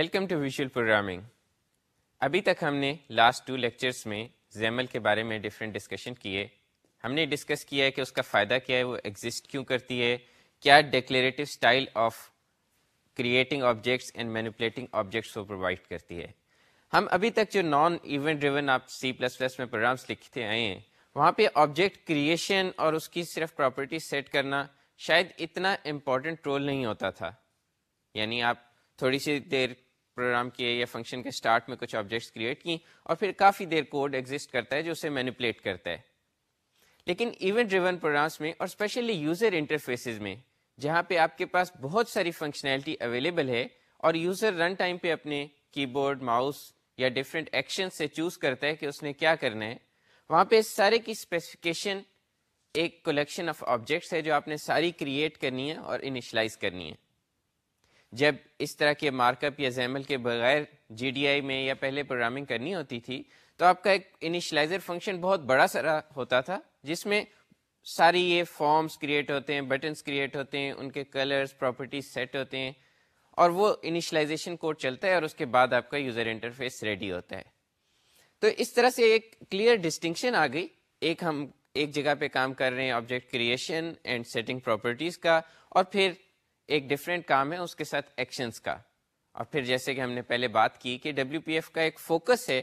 Welcome to visual programming ابھی تک ہم نے لاسٹ ٹو لیکچرس میں زیمل کے بارے میں ڈفرینٹ ڈسکشن کیے۔ ہم نے ڈسکس کیا ہے کہ اس کا فائدہ کیا ہے، وہ ایگزسٹ کیوں کرتی ہے؟ کیا declarative style of creating objects and manipulating objects کو پرووائڈ کرتی ہے؟ ہم ابھی تک جو نان ایونٹ ڈریون آپ سی پلس پلس میں پروگرامس لکھتے آئے ہیں، وہاں پہ آبجیکٹ کریشن اور اس کی صرف پراپرٹی سیٹ کرنا شاید اتنا امپورٹنٹ رول نہیں ہوتا تھا۔ یعنی آپ تھوڑی سی دیر پروگرام کیے یا فنکشن کے اسٹارٹ میں کچھ آبجیکٹس کریٹ کی اور پھر کافی دیر کوڈ ایگزٹ کرتا ہے جو اسے مینیپولیٹ کرتا ہے۔ لیکن ایونٹ ڈریون پروگرامس میں اور اسپیشلی یوزر انٹرفیسز میں، جہاں پہ آپ کے پاس بہت ساری فنکشنلٹی اویلیبل ہے اور یوزر رن ٹائم پہ اپنے کی بورڈ، ماؤس یا ڈفرینٹ ایکشن سے چوز کرتا ہے کہ اس نے کیا کرنا ہے۔ وہاں پہ سارے کی اسپیسیفکیشن ایک کلیکشن آف آبجیکٹس ہے جو آپ نے ساری کریٹ کرنی ہے اور انیشلائز کرنی ہے۔ جب اس طرح کے مارک اپ یا زیمل کے بغیر جی ڈی آئی میں یا پہلے پروگرامنگ کرنی ہوتی تھی، تو آپ کا ایک انیشلائزر فنکشن بہت بڑا سارا ہوتا تھا، جس میں ساری یہ فارمز کریٹ ہوتے ہیں بٹنس کریٹ ہوتے ہیں، ان کے کلرز پراپرٹیز سیٹ ہوتے ہیں، اور وہ انیشلائزیشن کوڈ چلتا ہے اور اس کے بعد آپ کا یوزر انٹرفیس ریڈی ہوتا ہے۔ تو اس طرح سے ایک کلیئر ڈسٹنکشن آ گئی۔ ایک ہم ایک جگہ پہ کام کر رہے ہیں object creation and setting properties کا، اور پھر ایک ڈفرینٹ کام ہے اس کے ساتھ ایکشنس کا۔ اور پھر جیسے کہ ہم نے پہلے بات کی کہ ڈبلو پی ایف کا ایک فوکس ہے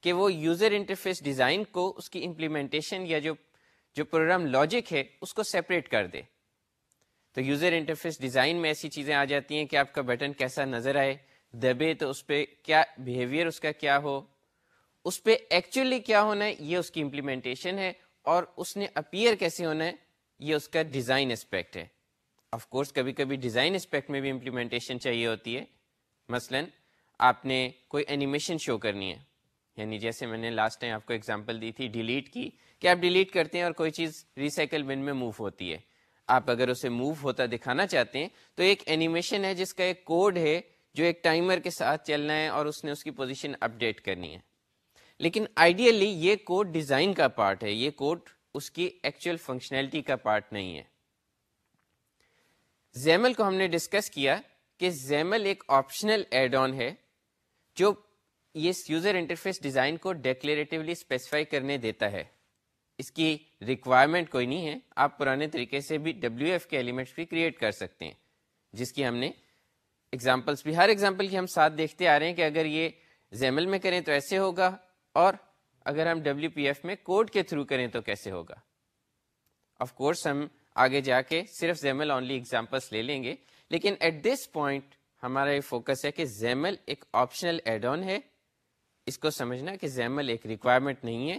کہ وہ یوزر انٹرفیس ڈیزائن کو اس کی امپلیمنٹیشن یا جو جو پروگرام لاجک ہے اس کو سیپریٹ کر دے۔ تو یوزر انٹرفیس ڈیزائن میں ایسی چیزیں آ جاتی ہیں کہ آپ کا بٹن کیسا نظر آئے، دبے تو اس پہ کیا بیہیویئر اس کا کیا ہو۔ اس پہ ایکچولی کیا ہونا ہے، یہ اس کی امپلیمنٹیشن ہے۔ اور اس نے اپیئر کیسے ہونا ہے، یہ اس کا ڈیزائن اسپیکٹ ہے۔ آف کورس کبھی کبھی ڈیزائن اسپیکٹ میں بھی امپلیمنٹیشن چاہیے ہوتی ہے۔ مثلا آپ نے کوئی اینیمیشن شو کرنی ہے۔ یعنی جیسے میں نے لاسٹ ٹائم آپ کو ایگزامپل دی تھی ڈیلیٹ کی کہ آپ ڈیلیٹ کرتے ہیں اور کوئی چیز ریسائکل بن میں موو ہوتی ہے۔ آپ اگر اسے موو ہوتا دکھانا چاہتے ہیں تو ایک اینیمیشن ہے جس کا ایک کوڈ ہے جو ایک ٹائمر کے ساتھ چلنا ہے اور اس نے اس کی پوزیشن اپڈیٹ کرنی ہے۔ لیکن آئیڈیلی یہ کوڈ ڈیزائن کا پارٹ ہے، یہ کوڈ اس کی ایکچوئل فنکشنلٹی کا پارٹ نہیں ہے۔ زیمل کو ہم نے ڈسکس کیا کہ زیمل ایک آپشنل ایڈ آن ہے جو یہ یوزر انٹرفیس ڈیزائن کو ڈیکلیریٹیولی اسپیسیفائی کرنے دیتا ہے۔ اس کی ریکوائرمنٹ کوئی نہیں ہے، آپ پرانے طریقے سے بھی ڈبلو ایف کے ایلیمنٹس بھی کریٹ کر سکتے ہیں، جس کی ہم نے ایگزامپلس بھی، ہر ایگزامپل کی ہم ساتھ دیکھتے آ رہے ہیں کہ اگر یہ زیمل میں کریں تو ایسے ہوگا اور اگر ہم ڈبلو پی ایف میں کوڈ کے تھرو کریں تو کیسے ہوگا۔ آف کورس ہم آگے جا کے صرف زیمل اونلی ایگزامپلس لے لیں گے۔ لیکن ایٹ دس پوائنٹ ہمارا یہ فوکس ہے کہ زیمل ایک آپشنل ایڈ آن ہے۔ اس کو سمجھنا کہ زیمل ایک ریکوائرمنٹ نہیں ہے،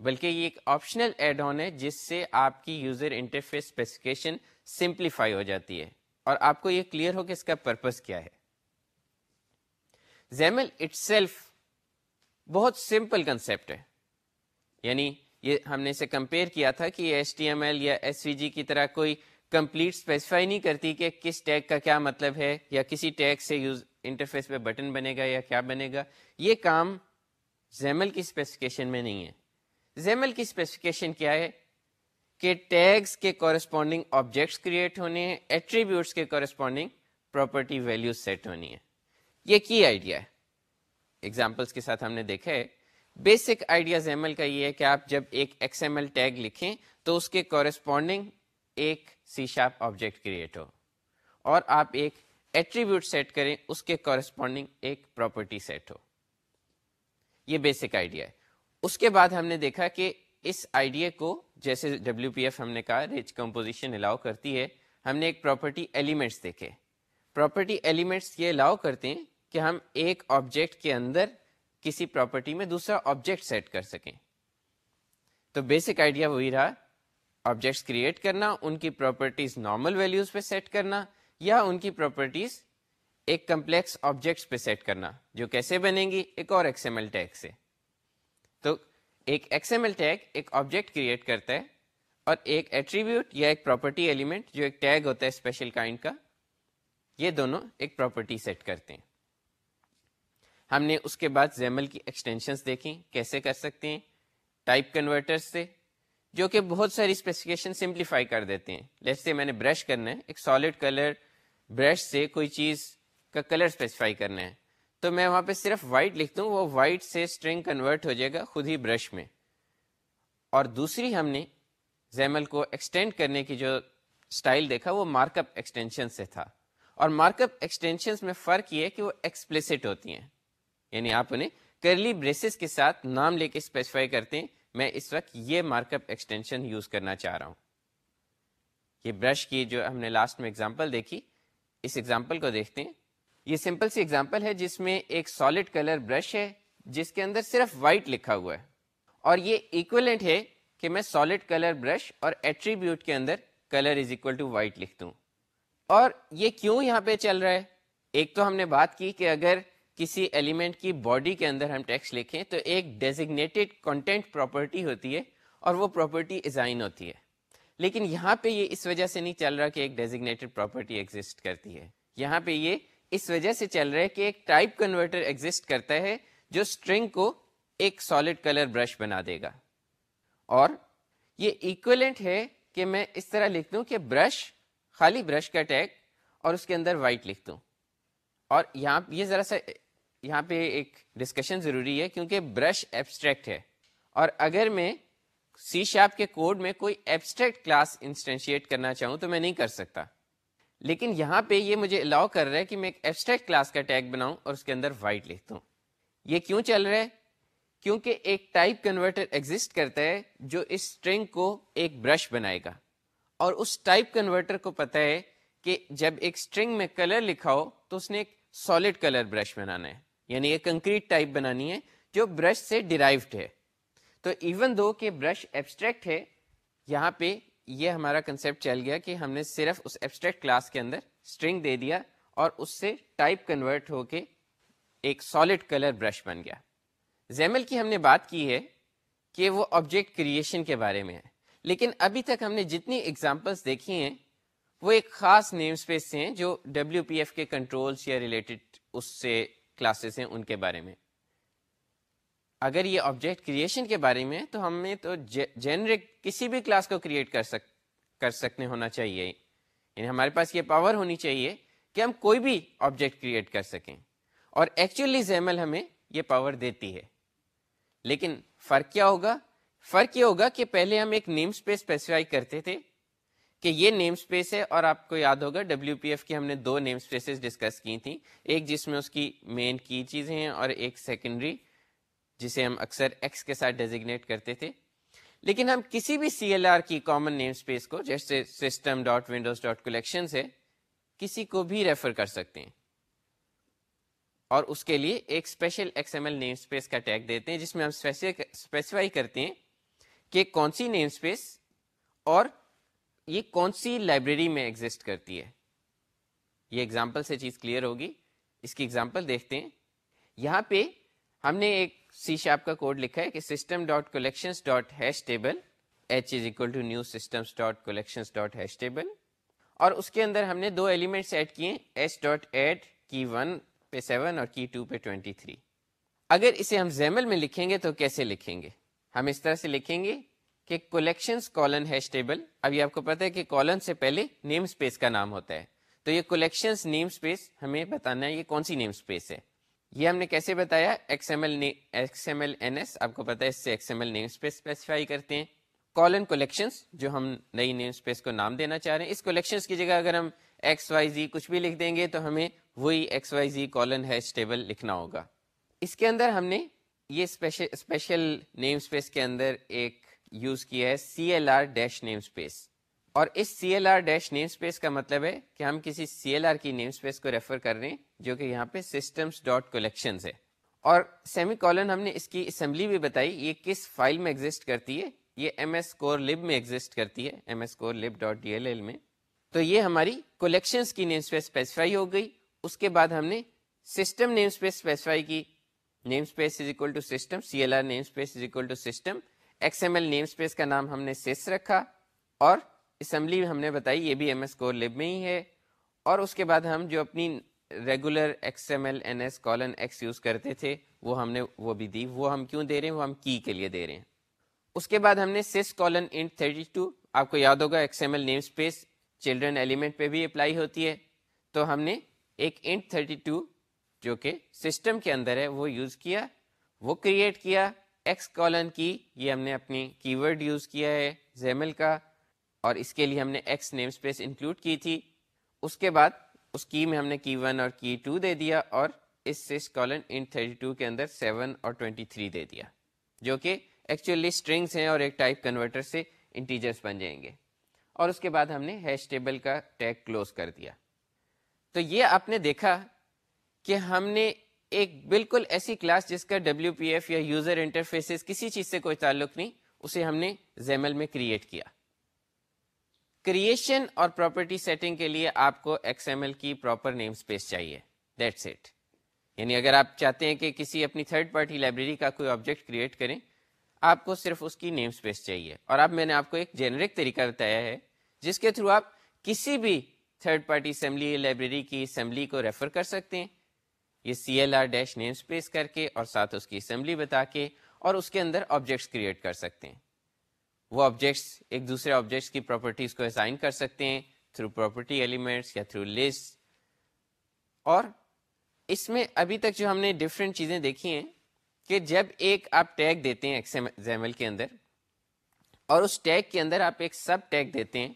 بلکہ یہ ایک آپشنل ایڈ آن ہے جس سے آپ کی یوزر انٹرفیس اسپیسیفکیشن سمپلیفائی ہو جاتی ہے۔ اور آپ کو یہ کلیئر ہو کہ اس کا پرپز کیا ہے۔ زیمل اٹ سیلف بہت سمپل کنسپٹ ہے۔ یعنی یہ ہم نے اسے کمپیئر کیا تھا کہ ایچ ٹی ایم ایل یا ایس وی جی کی طرح کوئی کمپلیٹ اسپیسیفائی نہیں کرتی کہ کس ٹیگ کا کیا مطلب ہے یا کسی ٹیگ سے یوز انٹرفیس پہ بٹن بنے گا یا کیا بنے گا۔ یہ کام زیمل کی اسپیسیفکیشن میں نہیں ہے۔ زیمل کی اسپیسیفکیشن کیا ہے؟ کہ ٹیگس کے کورسپونڈنگ آبجیکٹس کریٹ ہونے ہیں ایٹریبیوٹس کے کورسپونڈنگ پراپرٹی ویلو سیٹ ہونی ہے یہ کی آئیڈیا ہے۔ ایگزامپلس کے ساتھ ہم نے دیکھا ہے۔ بیسک آئیڈیا زیمل کا یہ ہے کہ آپ جب ایک ایکس ایم ایل ٹیگ لکھیں تو اس کے کورسپونڈنگ ایک سی شارپ آبجیکٹ کریٹ ہو اور آپ ایک ایٹریبیوٹ سیٹ کریں اس کے کورسپونڈنگ ایک پراپرٹی سیٹ ہو۔ یہ بیسک آئیڈیا ہے۔ اس کے بعد ہم نے دیکھا کہ اس آئیڈیا کو جیسے ڈبلو پی ایف ہم نے کہا ریچ کمپوزیشن الاؤ کرتی ہے، ہم نے ایک پراپرٹی ایلیمنٹس دیکھے۔ پراپرٹی ایلیمنٹس یہ الاؤ کرتے ہیں کہ ہم ایک آبجیکٹ کے اندر کسی پراپرٹی میں دوسرا آبجیکٹ سیٹ کر سکیں۔ تو بیسک آئیڈیا وہی رہا۔ آبجیکٹس کریٹ کرنا، ان کی پراپرٹیز نارمل ویلیوز پہ سیٹ کرنا یا ان کی پراپرٹیز ایک کمپلیکس آبجیکٹس پہ سیٹ کرنا، جو کیسے بنیں گی؟ ایک اور ایکس ایم ایل ٹیگ سے۔ تو ایک ایکس ایم ایل ٹیگ ایک آبجیکٹ کریٹ کرتا ہے اور ایک ایٹریبیوٹ یا ایک پراپرٹی ایلیمنٹ جو ایک ٹیگ ہوتا ہے اسپیشل کائنڈ کا، یہ دونوں ایک پراپرٹی سیٹ کرتے ہیں۔ ہم نے اس کے بعد زیمل کی ایکسٹینشنس دیکھیں، کیسے کر سکتے ہیں؟ ٹائپ کنورٹر سے، جو کہ بہت ساری اسپیسیفکیشن سمپلیفائی کر دیتے ہیں۔ جیسے میں نے برش کرنا ہے، ایک سالڈ کلر برش سے کوئی چیز کا کلر اسپیسیفائی کرنا ہے۔ تو میں وہاں پہ صرف وائٹ لکھ دوں وہ وائٹ سے اسٹرنگ کنورٹ ہو جائے گا خود ہی برش میں۔ اور دوسری ہم نے زیمل کو ایکسٹینڈ کرنے کی جو اسٹائل دیکھا، وہ مارک اپ ایکسٹینشن سے تھا۔ اور مارک اپ ایکسٹینشن میں فرق یہ ہے کہ وہ ایکسپلسٹ ہوتی ہیں۔ یعنی آپ انہیں کرلی بریسز کے ساتھ نام لے کے اسپیسیفائی کرتے ہیں، میں اس وقت یہ مارک اپ ایکسٹینشن یوز کرنا چاہ رہا ہوں۔ یہ برش کی جو ہم نے لاسٹ میں ایگزامپل دیکھی، اس ایگزامپل کو دیکھتے ہیں۔ یہ سمپل سی ایگزامپل ہے جس میں ایک سالڈ کلر برش ہے، جس کے اندر صرف وائٹ لکھا ہوا ہے۔ اور یہ ایکولنٹ ہے کہ میں سالڈ کلر برش اور ایٹریبیوٹ کے اندر colour is equal to white لکھ دوں۔ اور یہ کیوں یہاں پہ چل رہا ہے؟ ایک تو ہم نے بات کی کہ اگر کسی ایلیمنٹ کی باڈی کے اندر ہم ٹیکسٹ لکھیں تو ایک ڈیزگنیٹڈ کانٹینٹ پراپرٹی ہوتی ہے اور وہ پراپرٹی ازائن ہوتی ہے۔ لیکن یہاں پہ یہ اس وجہ سے نہیں چل رہا کہ ایک ڈیزگنیٹڈ پراپرٹی ایگزٹ کرتی ہے۔ یہاں پہ یہ اس وجہ سے چل رہا ہے کہ ایک ٹائپ کنورٹر ایگزٹ کرتا ہے جو اسٹرنگ کو ایک سالڈ کلر برش بنا دے گا۔ اور یہ ایکولنٹ ہے کہ میں اس طرح لکھ دوں کہ برش خالی برش کا ٹیگ اور اس کے اندر وائٹ لکھ دوں۔ اور یہاں یہ ذرا سا یہاں پہ ایک ڈسکشن ضروری ہے کیونکہ برش ایبسٹریکٹ ہے۔ اور اگر میں سی شاپ کے کوڈ میں کوئی ایبسٹریکٹ کلاس انسٹینشیٹ کرنا چاہوں تو میں نہیں کر سکتا۔ لیکن یہاں پہ یہ مجھے الاؤ کر رہا ہے کہ میں ایک ایبسٹریکٹ کلاس کا ٹیگ بناؤں اور اس کے اندر وائٹ لکھ دوں یہ کیوں چل رہا ہے؟ کیونکہ ایک ٹائپ کنورٹر ایگزٹ کرتا ہے جو اس اسٹرنگ کو ایک برش بنائے گا۔ اور اس ٹائپ کنورٹر کو پتا ہے کہ جب ایک اسٹرنگ میں کلر لکھا ہو تو اس نے ایک سالڈ کلر برش بنانا ہے۔ یعنی ایک کنکریٹ ٹائپ بنانی ہے جو برش سے ڈیرائیوڈ ہے۔ تو ایون دو کہ برش ایبسٹریکٹ ہے، یہاں پہ یہ ہمارا کنسپٹ چل گیا کہ ہم نے صرف اس ایبسٹریکٹ کلاس کے اندر اسٹرنگ دے دیا اور اس سے ٹائپ کنورٹ ہو کے ایک سالڈ کلر برش بن گیا۔ زیمل کی ہم نے بات کی ہے کہ وہ آبجیکٹ کریشن کے بارے میں ہے۔ لیکن ابھی تک ہم نے جتنی ایگزامپلس دیکھی ہیں، وہ ایک خاص نیم اسپیس سے ہیں جو ڈبلو پی ایف کے کنٹرولس یا ریلیٹڈ اس سے کلاسز ہیں ان کے بارے میں۔ اگر یہ آبجیکٹ کریشن کے بارے میں تو ہمیں تو جنرک کسی بھی کلاس کو کریٹ کر سک، کر سکنے ہونا چاہیے۔ یعنی ہمارے پاس یہ پاور ہونی چاہیے کہ ہم کوئی بھی آبجیکٹ کریٹ کر سکیں۔ اور ایکچولی زیمل ہمیں یہ پاور دیتی ہے۔ لیکن فرق کیا ہوگا؟ فرق یہ ہوگا کہ پہلے ہم ایک نیم اسپیس اسپیسیفائی کرتے تھے۔ کہ یہ نیم اسپیس ہے اور آپ کو یاد ہوگا ڈبلو پی ایف کی ہم نے دو نیم اسپیسیز ڈسکس کی تھیں۔ ایک جس میں اس کی مین کی چیزیں ہیں اور ایک سیکنڈری جسے ہم اکثر ایکس کے ساتھ ڈیزیگنیٹ کرتے تھے۔ لیکن ہم کسی بھی سی ایل آر کی کامن نیم اسپیس کو، جیسے system dot Windows dot collection سے کسی کو بھی ریفر کر سکتے ہیں۔ اور اس کے لیے ایک special X M L name space کا ٹیگ دیتے ہیں، جس میں ہم اسپیسیفائی کرتے ہیں کہ کون سی نیم اسپیس اور یہ کون سی لائبریری میں ایگزٹ کرتی ہے؟ یہ ایگزامپل سے چیز کلیئر ہوگی۔ اس کی ایگزامپل دیکھتے ہیں۔ یہاں پہ ہم نے ایک سی شاپ کا کوڈ لکھا ہے کہ system dot collection dot hash table H is equal to new systems dot collection dot hash table اور اس کے اندر ہم نے دو ایلیمنٹس ایڈ کیے H dot add key one پہ سیون اور کی ٹو پہ ٹوینٹی تھری اگر اسے ہم زیمل میں لکھیں گے تو کیسے لکھیں گے؟ ہم اس طرح سے لکھیں گے۔ کہ کولیکشنز کالن ہیش ٹیبل ابھی آپ کو پتا ہے کہ کالن سے پہلے نیم اسپیس کا نام ہوتا ہے۔ تو یہ کولیکشنز نیم اسپیس ہمیں بتانا ہے یہ کون سی نیم اسپیس ہے۔ یہ ہم نے کیسے بتایا؟ X M L X M L N S آپ کو پتا ہے اس سے X M L name space specify کرتے ہیں۔ کالن کولیکشنز جو ہم نئی نیم اسپیس کو نام دینا چاہ رہے ہیں۔ اس کولیکشنز کی جگہ اگر ہم ایکس وائی زی کچھ بھی لکھ دیں گے تو ہمیں وہی X Y Z colon hash table لکھنا ہوگا۔ اس کے اندر ہم نے یہ اسپیشل نیم اسپیس کے اندر ایک یوز کیا ہے C L R dash name space اور اس C L R dash name space کا مطلب ہے کہ ہم کسی سی ایل آر کی نیم اسپیس کو ریفر کر رہے ہیں جو کہ یہاں پہ سسٹمس ڈاٹ کولیکشن ہے۔ اور سیمی کالن ہم نے اس کی اسمبلی بھی بتائی، یہ کس فائل میں ایگزٹ کرتی ہے؟ یہ ایم ایس کور لب میں ایگزٹ کرتی ہے ایم ایس کور لب ڈاٹ ڈی ایل ایل میں۔ تو یہ ہماری کولیکشنس کی نیم اسپیس اسپیسیفائی ہو گئی۔ اس کے بعد ہم نے سسٹم نیم اسپیس اسپیسیفائی کی۔ Name space is equal to system C L R name space is equal to system X M L name space کا نام ہم نے سیس رکھا اور اسمبلی ہم نے بتائی، یہ بھی ایم ایس کور لب میں ہی ہے۔ اور اس کے بعد ہم جو اپنی regular X M L N S colon X use کرتے تھے، وہ ہم نے، وہ بھی دی۔ وہ ہم کیوں دے رہے ہیں؟ وہ ہم کی کے لیے دے رہے ہیں۔ اس کے بعد ہم نے sys colon int thirty two آپ کو یاد ہوگا X M L name space children element پہ بھی اپلائی ہوتی ہے۔ تو ہم نے ایک انٹ 32 جو کہ سسٹم کے اندر ہے، وہ یوز کیا، وہ کریٹ کیا۔ ایکس کالن کی، یہ ہم نے اپنی کی ورڈ یوز کیا ہے زیمل کا، اور اس کے لیے ہم نے ایکس نیم اسپیس انکلوڈ کی تھی۔ اس کے بعد اس کی میں ہم نے کی ون اور کی ٹو دے دیا اور اس سس کالن ان 32 کے اندر 7 اور 23 دے دیا، جو کہ ایکچولی اسٹرنگس ہیں اور ایک ٹائپ کنورٹر سے انٹیجرس بن جائیں گے۔ اور اس کے بعد ہم نے ہیش ٹیبل کا ٹیگ کلوز کر دیا۔ تو یہ آپ نے دیکھا کہ ہم نے ایک بالکل ایسی کلاس جس کا ڈبلو پی ایف یا یوزر انٹرفیس کسی چیز سے کوئی تعلق نہیں، اسے ہم نے زیمل میں کریٹ کیا۔ کریشن اور پراپرٹی سیٹنگ کے لیے آپ کو ایکس ایم ایل کی پراپر نیم اسپیس چاہیے۔ دیٹس اٹ یعنی اگر آپ چاہتے ہیں کہ کسی اپنی تھرڈ پارٹی لائبریری کا کوئی آبجیکٹ کریٹ کریں، آپ کو صرف اس کی نیم اسپیس چاہیے۔ اور اب میں نے آپ کو ایک جنرک طریقہ بتایا ہے، جس کے تھرو آپ کسی بھی تھرڈ پارٹی اسمبلی لائبریری کی اسمبلی کو ریفر کر سکتے ہیں۔ یہ C L R dash name space کر کے اور ساتھ اس کی اسمبلی بتا کے اور اس کے اندر آبجیکٹس کریٹ کر سکتے ہیں۔ وہ آبجیکٹس ایک دوسرے آبجیکٹس کی پراپرٹیز کو اسائن کر سکتے ہیں تھرو پراپرٹی ایلیمنٹس یا تھرو لسٹ اور اس میں ابھی تک جو ہم نے ڈفرینٹ چیزیں دیکھی ہیں کہ جب ایک آپ ٹیگ دیتے ہیں ایکسیمل کے اندر اور اس ٹیگ کے اندر آپ ایک سب ٹیگ دیتے ہیں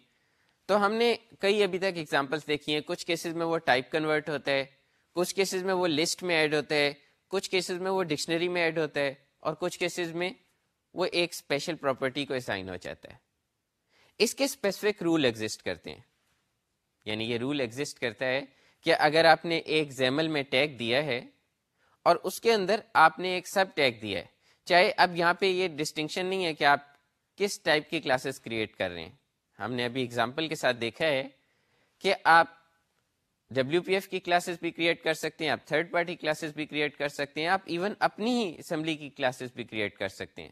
تو ہم نے کئی ابھی تک ایگزامپلس دیکھی ہیں۔ کچھ کیسز میں وہ ٹائپ کنورٹ ہوتا ہے۔ کچھ کیسز میں وہ لسٹ میں ایڈ ہوتا ہے کچھ کیسز میں وہ ڈکشنری میں ایڈ ہوتا ہے اور کچھ کیسز میں وہ ایک اسپیشل پراپرٹی کو اسائن ہو جاتا ہے۔ اس کے اسپیسیفک رول ایگزٹ کرتے ہیں۔ یعنی یہ رول ایگزٹ کرتا ہے کہ اگر آپ نے ایک زیمل میں ٹیگ دیا ہے اور اس کے اندر آپ نے ایک سب ٹیگ دیا ہے، چاہے اب یہاں پہ یہ ڈسٹنکشن نہیں ہے کہ آپ کس ٹائپ کی کلاسز کریٹ کر رہے ہیں۔ ہم نے ابھی اگزامپل کے ساتھ دیکھا ہے کہ آپ ڈبلو پی ایف کی کلاسز بھی کریٹ کر سکتے ہیں، آپ تھرڈ پارٹی کلاسز بھی کریٹ کر سکتے ہیں، آپ ایون اپنی ہی اسمبلی کی کلاسز بھی کریٹ کر سکتے ہیں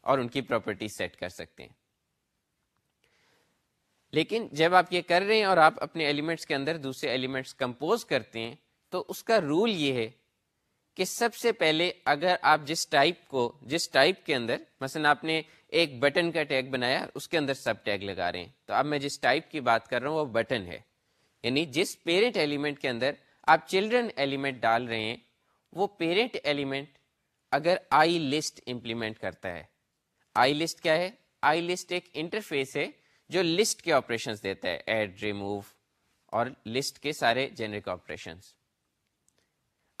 اور ان کی پراپرٹی سیٹ کر سکتے ہیں۔ لیکن جب آپ یہ کر رہے ہیں اور آپ اپنے ایلیمنٹس کے اندر دوسرے ایلیمنٹس کمپوز کرتے ہیں، تو اس کا رول یہ ہے کہ سب سے پہلے اگر آپ جس ٹائپ کو، جس ٹائپ کے اندر، مثلا آپ نے ایک بٹن کا ٹیگ بنایا، اس کے اندر سب ٹیگ لگا رہے ہیں۔ تو اب میں جس ٹائپ کی بات کر رہا ہوں، وہ بٹن ہے۔ یعنی جس پیرنٹ ایلیمنٹ کے اندر آپ چلڈرن ایلیمنٹ ڈال رہے ہیں، وہ پیرنٹ ایلیمنٹ اگر آئی لسٹ امپلیمنٹ کرتا ہے۔ آئی لسٹ کیا ہے؟ آئی لسٹ ایک انٹرفیس ہے جو لسٹ کے آپریشن دیتا ہے ایڈ ریموو اور لسٹ کے سارے جنرک آپریشن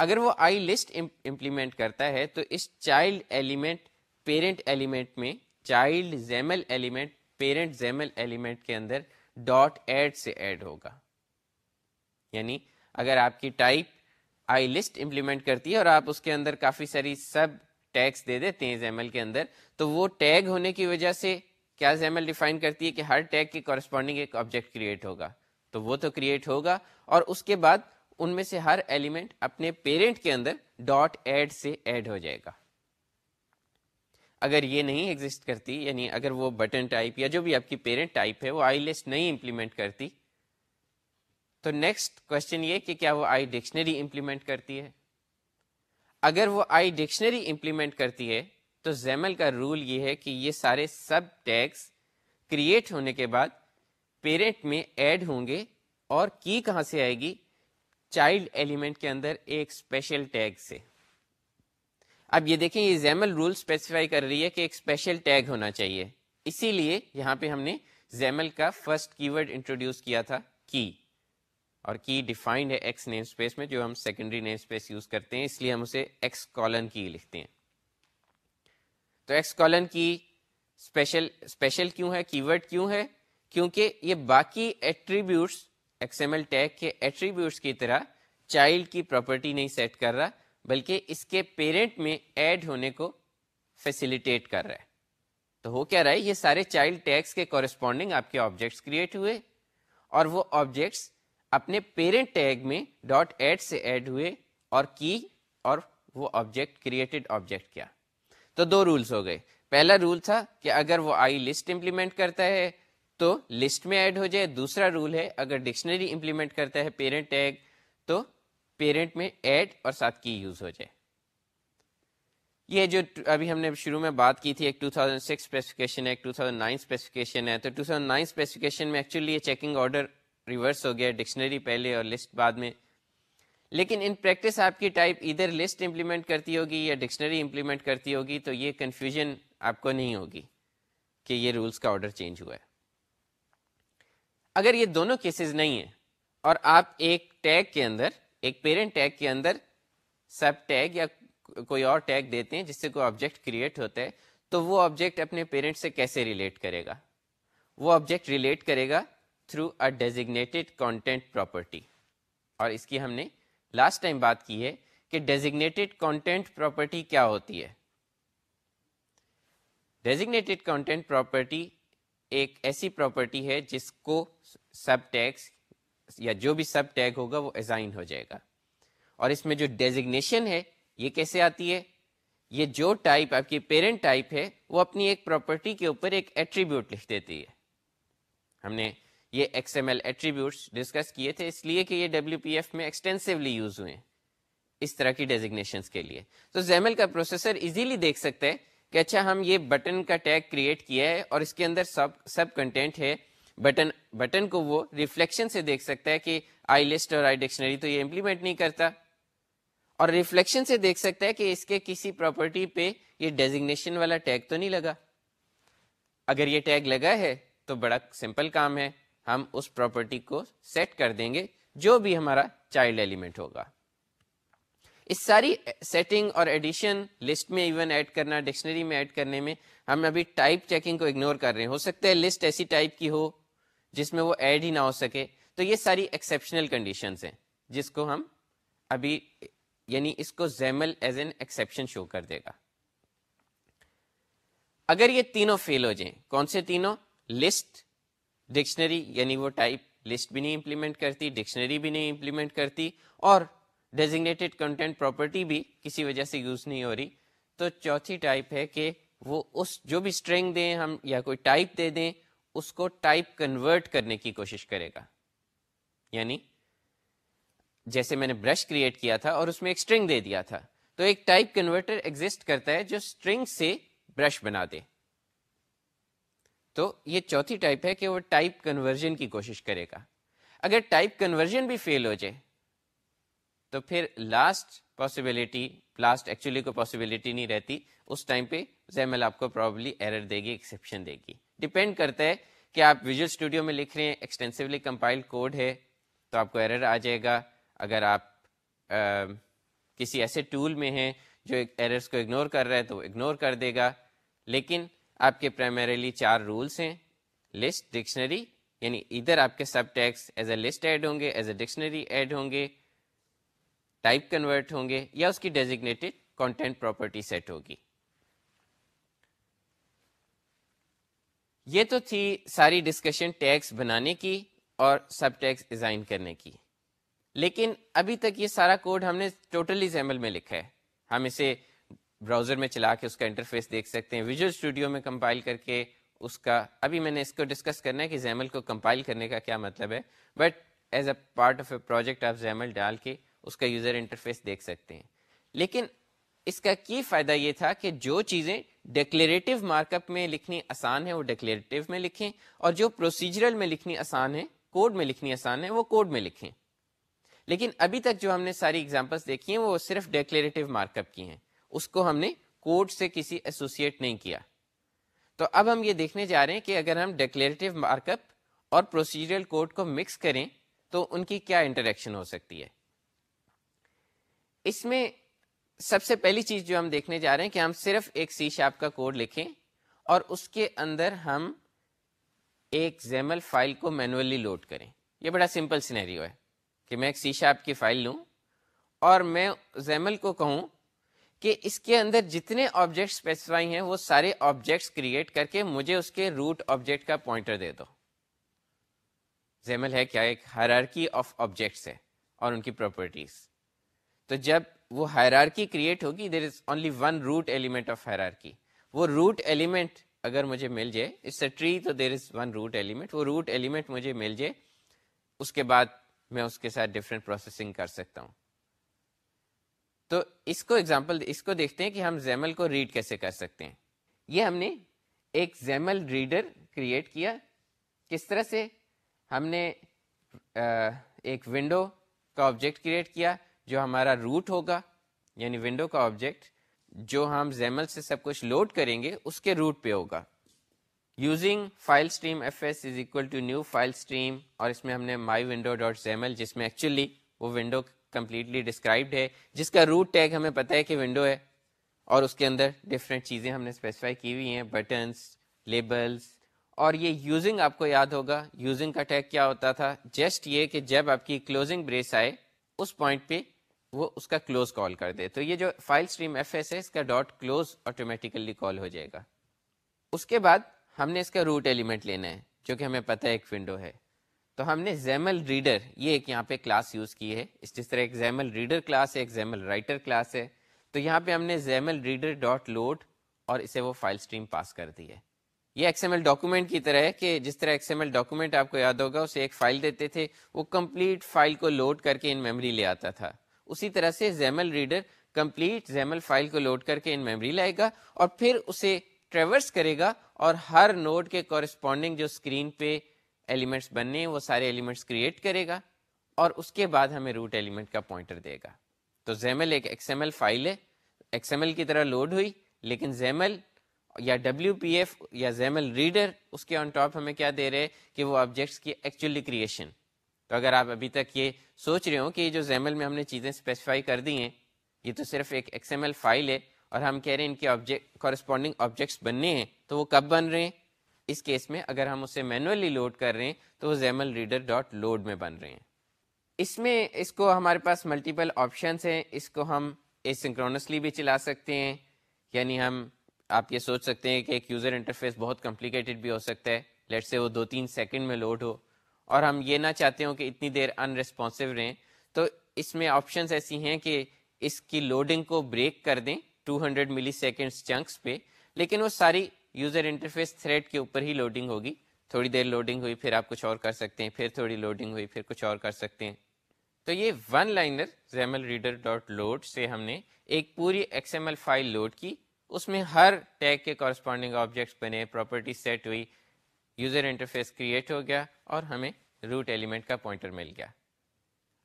اگر وہ آئی لسٹ امپلیمنٹ کرتا ہے تو اس چائلڈ ایلیمنٹ پیرنٹ ایلیمنٹ میں child XAML element parent XAML element کے اندر ڈاٹ ایڈ سے ایڈ ہوگا۔ یعنی اگر آپ کی ٹائپ آئی لسٹ امپلیمنٹ کرتی ہے اور آپ اس کے اندر کافی ساری سب ٹیگس دے دیتے ہیں زیمل کے اندر، تو وہ ٹیگ ہونے کی وجہ سے کیا زیمل ڈیفائن کرتی ہے کہ ہر ٹیگ کی کورسپونڈنگ ایک آبجیکٹ کریٹ ہوگا؟ تو وہ تو کریٹ ہوگا اور اس کے بعد ان میں سے ہر ایلیمنٹ اپنے پیرنٹ کے اندر ڈاٹ ایڈ سے ایڈ ہو جائے گا۔ اگر یہ نہیں ایگزٹ کرتی یعنی اگر وہ بٹن ٹائپ یا جو بھی آپ کی پیرنٹ ٹائپ ہے، وہ آئی لسٹ نہیں امپلیمنٹ کرتی تو نیکسٹ کوشچن یہ کہ کیا وہ آئی ڈکشنری امپلیمنٹ کرتی ہے؟ اگر وہ آئی ڈکشنری امپلیمنٹ کرتی ہے، تو زیمل کا رول یہ ہے کہ یہ سارے سب ٹیگس کریٹ ہونے کے بعد پیرنٹ میں ایڈ ہوں گے اور کی کہاں سے آئے گی؟ چائلڈ ایلیمنٹ کے اندر ایک اسپیشل ٹیگ سے۔ اب یہ دیکھیں، یہ زیمل رول اسپیسیفائی کر رہی ہے کہ ایک اسپیشل ٹیگ ہونا چاہیے۔ اسی لیے یہاں پہ ہم نے زیمل کا فرسٹ کی ورڈ انٹروڈیوس کیا تھا کی اور کی ڈیفائنڈ ہے ایکس نیم اسپیس میں جو ہم سیکنڈری نیم اسپیس یوز کرتے ہیں، اس لیے ہم اسے ایکس کالن کی لکھتے ہیں۔ تو X colon key special special کیوں ہے؟ کی ورڈ کیوں ہے؟ کیونکہ یہ باقی attributes X M L tag کے ایٹریبیوٹس کی طرح چائلڈ کی پراپرٹی نہیں سیٹ کر رہا، بلکہ اس کے پیرنٹ میں ایڈ ہونے کو فیسیلیٹیٹ کر رہا ہے۔ تو ہو کیا رہا ہے؟ یہ سارے چائلڈ ٹیگس کے کورسپونڈنگ آپ کے آبجیکٹس کریٹ ہوئے اور وہ آبجیکٹس اپنے پیرنٹ ٹیگ میں ڈاٹ ایڈ سے ایڈ ہوئے اور کی اور وہ آبجیکٹ کریٹڈ آبجیکٹ کیا۔ تو دو رولس ہو گئے۔ پہلا رول تھا کہ اگر وہ آئی لسٹ امپلیمنٹ کرتا ہے تو لسٹ میں ایڈ ہو جائے۔ دوسرا رول ہے اگر ڈکشنری امپلیمنٹ کرتا ہے پیرنٹ ٹیگ تو پیرنٹ میں ایڈ اور ساتھ کی یوز ہو جائے۔ یہ جو ابھی ہم نے شروع میں بات کی تھی، ایک 2006 اسپیسیفکیشن ہے، ایک 2009 اسپیسیفکیشن ہے۔ تو 2009 اسپیسیفکیشن میں ایکچولی یہ چیکنگ آرڈر ریورس ہو گیا ڈکشنری پہلے اور لسٹ بعد میں۔ لیکن ان پریکٹس آپ کی ٹائپ ادھر لسٹ امپلیمنٹ کرتی ہوگی یا ڈکشنری امپلیمنٹ کرتی ہوگی تو یہ کنفیوژن آپ کو نہیں ہوگی کہ یہ رولس کا آرڈر چینج ہوا ہے۔ اگر یہ دونوں کیسز نہیں ہیں اور آپ ایک ٹیگ کے اندر، ایک پیرنٹ ٹیگ کے اندر سب ٹیگ یا کوئی اور ٹیگ دیتے ہیں جس سے کوئی آبجیکٹ کریٹ ہوتا ہے، تو وہ آبجیکٹ اپنے پیرنٹ سے کیسے ریلیٹ کرے گا؟ وہ آبجیکٹ ریلیٹ کرے گا through a designated content property اور اس کی ہم نے لاسٹ ٹائم بات کی ہے کہ ڈیزیگنیٹڈ کانٹینٹ پراپرٹی کیا ہوتی ہے۔ ڈیزیگنیٹڈ کانٹینٹ پراپرٹی ایک ایسی پراپرٹی ہے جس کو سب ٹیگس یا جو بھی سب ٹیگ ہوگا وہ ازائن ہو جائے گا۔ اور اس میں جو ڈیزیگنیشن ہے یہ کیسے آتی ہے؟ یہ جو ٹائپ آپ کی پیرنٹ ٹائپ ہے وہ اپنی ایک پراپرٹی کے اوپر ایک ایٹریبیوٹ لکھ دیتی ہے۔ ہم نے یہ X M L attributes discuss کیے تھے، اس لیے کہ یہ ڈبلو پی ایف میں ایکسٹینسولی یوز ہوئے اس طرح کی ڈیزیگنیشن کے لیے۔ تو زیمل کا پروسیسر ایزیلی دیکھ سکتا ہے کہ اچھا ہم یہ بٹن کا ٹیگ کریٹ کیا ہے اور اس کے اندر سب سب کنٹینٹ ہے۔ بٹن بٹن کو وہ ریفلیکشن سے دیکھ سکتا ہے کہ آئی لسٹ اور آئی ڈکشنری تو یہ امپلیمنٹ نہیں کرتا۔ اور ریفلیکشن سے دیکھ سکتا ہے کہ اس کے کسی پراپرٹی پہ یہ ڈیزیگنیشن والا ٹیگ تو نہیں لگا۔ اگر یہ ٹیگ لگا ہے تو بڑا سمپل کام ہے۔ ہم اس پراپرٹی کو سیٹ کر دیں گے، جو بھی ہمارا چائلڈ ایلیمنٹ ہوگا۔ اس ساری سیٹنگ اور ایڈیشن لسٹ میں ایون ایڈ کرنا ڈکشنری میں ایڈ کرنے میں ہم ابھی ٹائپ چیکنگ کو اگنور کر رہے ہیں۔ ہو سکتا ہے لسٹ ایسی ٹائپ کی ہو جس میں وہ ایڈ ہی نہ ہو سکے۔ تو یہ ساری ایکسیپشنل کنڈیشنز ہیں، جس کو ہم ابھی یعنی اس کو XAML as an exception show کر دے گا۔ اگر یہ تینوں فیل ہو جائیں، کون سے تینوں؟ لسٹ ڈکشنری یعنی وہ ٹائپ لسٹ بھی نہیں امپلیمنٹ کرتی، ڈکشنری بھی نہیں امپلیمنٹ کرتی، اور ڈیزیگنیٹڈ کنٹینٹ پراپرٹی بھی کسی وجہ سے یوز نہیں ہو رہی۔ تو چوتھی ٹائپ ہے کہ وہ اس جو بھی اسٹرنگ دیں ہم یا کوئی ٹائپ دے دیں، اس کو ٹائپ کنورٹ کرنے کی کوشش کرے گا۔ یعنی جیسے میں نے برش کریٹ کیا تھا اور اس میں ایک اسٹرنگ دے دیا تھا۔ تو ایک ٹائپ کنورٹر ایگزٹ کرتا ہے جو اسٹرنگ سے برش بنا دے۔ تو یہ چوتھی ٹائپ ہے کہ وہ ٹائپ کنورژن کی کوشش کرے گا۔ اگر ٹائپ کنورژن بھی فیل ہو جائے، تو پھر لاسٹ پاسبلٹی لاسٹ ایکچولی کو پاسبلٹی نہیں رہتی۔ اس ٹائم پہ زیمل آپ کو پرابلی ایرر دے گی ایکسیپشن دے گی۔ ڈپینڈ کرتا ہے کہ آپ ویژل اسٹوڈیو میں لکھ رہے ہیں ایکسٹینسولی کمپائل کوڈ ہے، تو آپ کو ایرر آ جائے گا۔ اگر آپ کسی ایسے ٹول میں ہیں جو ایررس کو اگنور کر رہا ہے، تو اگنور کر دے گا۔ لیکن آپ کے پرائمریلی چار رولس ہیں. لسٹ ڈکشنری یعنی ادھر آپ کے سب tags as a list add ہوں گے ایز اے ڈکشنری ایڈ ہوں گے ٹائپ کنورٹ ہوں گے، یا اس کی ڈیزیگنیٹڈ کانٹینٹ پراپرٹی سیٹ ہوگی. یہ تو تھی ساری ڈسکشن ٹیکس بنانے کی اور سب ٹیکس ڈیزائن کرنے کی. لیکن ابھی تک یہ سارا کوڈ ہم نے ٹوٹلی زیمل میں لکھا ہے. ہم اسے براؤزر میں چلا کے اس کا انٹرفیس دیکھ سکتے ہیں ویژول اسٹوڈیو میں کمپائل کر کے اس کا، ابھی میں نے اس کو ڈسکس کرنا ہے کہ زیمل کو کمپائل کرنے کا کیا مطلب ہے but as a part of a project آپ زیمل ڈال کے اس کا یوزر انٹرفیس دیکھ سکتے ہیں۔ لیکن اس کا کی فائدہ یہ تھا کہ جو چیزیں ڈیکلیریٹو مارک اپ میں لکھنی آسان ہے وہ ڈیکلیریٹو میں لکھیں، اور جو پروسیجرل میں لکھنی آسان ہے کوڈ میں لکھنی آسان ہے وہ کوڈ میں لکھیں۔ لیکن ابھی تک جو ہم نے ساری ایگزامپلس دیکھی ہیں، وہ صرف ڈیکلیریٹو مارک اپ کی ہیں۔ اس کو ہم نے کوڈ سے کسی ایسوسیٹ نہیں کیا۔ تو اب ہم یہ دیکھنے جا رہے ہیں کہ اگر ہم ڈیکلیریٹو مارک اپ اور پروسیجرل کوڈ کو مکس کریں تو ان کی کیا انٹریکشن ہو سکتی ہے۔ اس میں سب سے پہلی چیز جو ہم دیکھنے جا رہے ہیں کہ ہم صرف ایک سی شاپ کا کوڈ لکھیں اور اس کے اندر ہم ایک زیمل فائل کو مینولی لوڈ کریں۔ یہ بڑا سمپل سینیریو ہے کہ میں ایک سی شاپ کی فائل لوں اور میں زیمل کو کہوں کہ اس کے اندر جتنے آبجیکٹ اسپیسیفائی ہیں، وہ سارے آبجیکٹس کریٹ کر کے مجھے اس کے روٹ آبجیکٹ کا پوائنٹر دے دو۔ زیمل ہے کیا ایک ہرارکی آف آبجیکٹس ہے اور ان کی پراپرٹیز تو جب وہ ہیرارکی کریٹ ہوگی there is only one root element of hierarchy وہ روٹ ایلیمنٹ اگر مجھے مل جائے، اس سے ٹری تو there is one root element وہ روٹ ایلیمنٹ مجھے مل جائے، اس کے بعد میں اس کے ساتھ ڈفرینٹ پروسیسنگ کر سکتا ہوں۔ تو اس کو ایگزامپل اس کو دیکھتے ہیں کہ ہم زیمل کو ریڈ کیسے کر سکتے ہیں۔ یہ ہم نے ایک زیمل ریڈر کریٹ کیا۔ کس طرح سے؟ ہم نے ایک ونڈو کا آبجیکٹ کریٹ کیا جو ہمارا روٹ ہوگا یعنی ونڈو کا آبجیکٹ جو ہم زیمل سے سب کچھ لوڈ کریں گے، اس کے روٹ پہ ہوگا۔ Using file stream F S is equal to new file stream اور اس میں ہم نے مائی ونڈو ڈاٹ زیمل جس میں ایکچولی وہ ونڈو کمپلیٹلی ڈسکرائبڈ ہے، جس کا روٹ ٹیگ ہمیں پتہ ہے کہ ونڈو ہے، اور اس کے اندر ڈفرینٹ چیزیں ہم نے اسپیسیفائی کی ہوئی ہیں بٹنس لیبلس اور یہ یوزنگ آپ کو یاد ہوگا۔ یوزنگ کا ٹیگ کیا ہوتا تھا؟ جسٹ یہ کہ جب آپ کی کلوزنگ بریس آئے، اس پوائنٹ پہ وہ اس کا کلوز کال کر دے۔ تو یہ جو فائل اسٹریم ایف ایس ہے، اس کا ڈاٹ کلوز آٹومیٹیکلی کال ہو جائے گا۔ اس کے بعد ہم نے اس کا روٹ ایلیمنٹ لینا ہے، جو کہ ہمیں پتہ ہے ایک ونڈو ہے۔ تو ہم نے زیمل ریڈر یہ ایک یہاں پہ کلاس یوز کی ہے۔ اس جس طرح ایک زیمل ریڈر کلاس ہے، ایک زیمل رائٹر کلاس ہے۔ تو یہاں پہ ہم نے زیمل ریڈر ڈاٹ لوڈ اور اسے وہ فائل اسٹریم پاس کر دی ہے۔ یہ ایکس ایم ایل ڈاکومنٹ کی طرح ہے کہ جس طرح ایکس ایم ایل ڈاکومنٹ آپ کو یاد ہوگا، اسے ایک فائل دیتے تھے۔ وہ کمپلیٹ فائل کو لوڈ کر کے ان میموری لے آتا تھا۔ اسی طرح سے XAML reader complete XAML file کو لوڈ کر کے ان میموری لائے گا اور پھر اسے ٹریورس کرے گا اور ہر نوڈ کے کورسپونڈنگ جو اسکرین پہ ایلیمنٹس بننے ہیں وہ سارے ایلیمنٹس کریٹ کرے گا اور اس کے بعد ہمیں روٹ ایلیمنٹ کا پوائنٹر دے گا۔ تو زیمل ایک ایکس ایم ایل فائل ہے۔ ایکس ایم ایل کی طرح لوڈ ہوئی، لیکن زیمل یا ڈبلیو پی ایف یا زیمل ریڈر اس کے آن ٹاپ ہمیں کیا دے رہے کہ وہ آبجیکٹس کی ایکچولی کریشن تو اگر آپ ابھی تک یہ سوچ رہے ہو کہ یہ جو زیمل میں ہم نے چیزیں اسپیسیفائی کر دی ہیں، یہ تو صرف ایک ایکس ایم ایل فائل ہے اور ہم کہہ رہے ہیں ان کے آبجیکٹ کورسپونڈنگ آبجیکٹس بننے ہیں، تو وہ کب بن رہے ہیں؟ اس کیس میں اگر ہم اسے مینولی لوڈ کر رہے ہیں تو وہ زیمل ریڈر ڈاٹ لوڈ میں بن رہے ہیں۔ اس میں اس کو ہمارے پاس ملٹیپل آپشنس ہیں۔ اس کو ہم سنکرونسلی بھی چلا سکتے ہیں۔ یعنی ہم، آپ یہ سوچ سکتے ہیں کہ ایک یوزر انٹرفیس بہت کمپلیکیٹڈ بھی ہو سکتا ہے۔ لیٹ سے وہ دو تین سیکنڈ میں لوڈ ہو۔ اور ہم یہ نہ چاہتے ہوں کہ اتنی دیر ان ریسپانسو رہیں۔ تو اس میں آپشنس ایسی ہیں کہ اس کی لوڈنگ کو بریک کر دیں۔ 200 ہنڈریڈ ملی سیکنڈس چنکس پہ۔ لیکن وہ ساری یوزر انٹرفیس تھریڈ کے اوپر ہی لوڈنگ ہوگی۔ تھوڑی دیر لوڈنگ ہوئی، پھر آپ کچھ اور کر سکتے ہیں، پھر تھوڑی لوڈنگ ہوئی، پھر کچھ اور کر سکتے ہیں۔ تو یہ one liner XAML reader dot load سے ہم نے ایک پوری X M L file load کی۔ اس میں ہر ٹیگ کے کورسپونڈنگ آبجیکٹس بنے پراپرٹی سیٹ ہوئی یوزر انٹرفیس کریٹ ہو گیا اور ہمیں روٹ ایلیمنٹ کا پوائنٹر مل گیا۔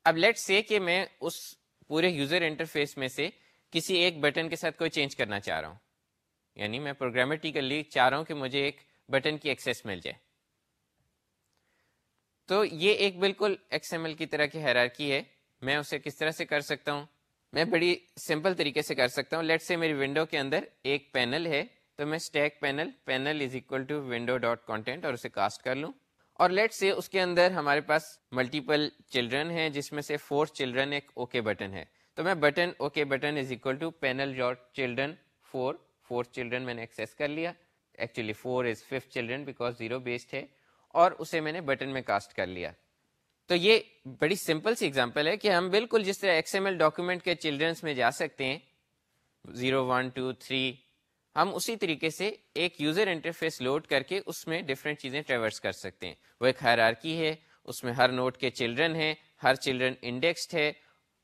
اب لیٹ سے کہ میں اس پورے یوزر انٹرفیس میں سے کسی ایک بٹن کے ساتھ کوئی چینج کرنا چاہ رہا ہوں۔ یعنی میں پروگرامیٹیکلی چاہ رہا ہوں کہ مجھے ایک بٹن کی ایکسیس مل جائے۔ تو یہ ایک بالکل ایکس ایم ایل کی طرح کی حیرارکی ہے۔ میں اسے کس طرح سے کر سکتا ہوں؟ میں بڑی سمپل طریقے سے کر سکتا ہوں۔ لیٹ سے میری ونڈو کے اندر ایک پینل ہے۔ تو میں stack panel panel is equal to window dot content اور اسے کاسٹ کر لوں۔ اور لیٹ سے اس کے اندر ہمارے پاس ملٹیپل چلڈرن ہیں، جس میں سے فورتھ چلڈرن ایک اوکے okay بٹن ہے۔ تو میں button okay button is equal to panel dot children four fourth children میں نے ایکسیس کر لیا۔ Actually four is fifth children because zero based ہے اور اسے میں نے بٹن میں کاسٹ کر لیا۔ تو یہ بڑی سمپل سی ایگزامپل ہے کہ ہم بالکل جس طرح ایکس ایم ایل ڈاکومنٹ کے چلڈرنس میں جا سکتے ہیں، زیرو، ون، ٹو، تھری، ہم اسی طریقے سے ایک یوزر انٹرفیس لوڈ کر کے اس میں ڈفرینٹ چیزیں ٹریورس کر سکتے ہیں۔ وہ ایک ہیرارکی ہے، اس میں ہر نوٹ کے چلڈرن ہیں، ہر چلڈرن انڈیکسڈ ہے۔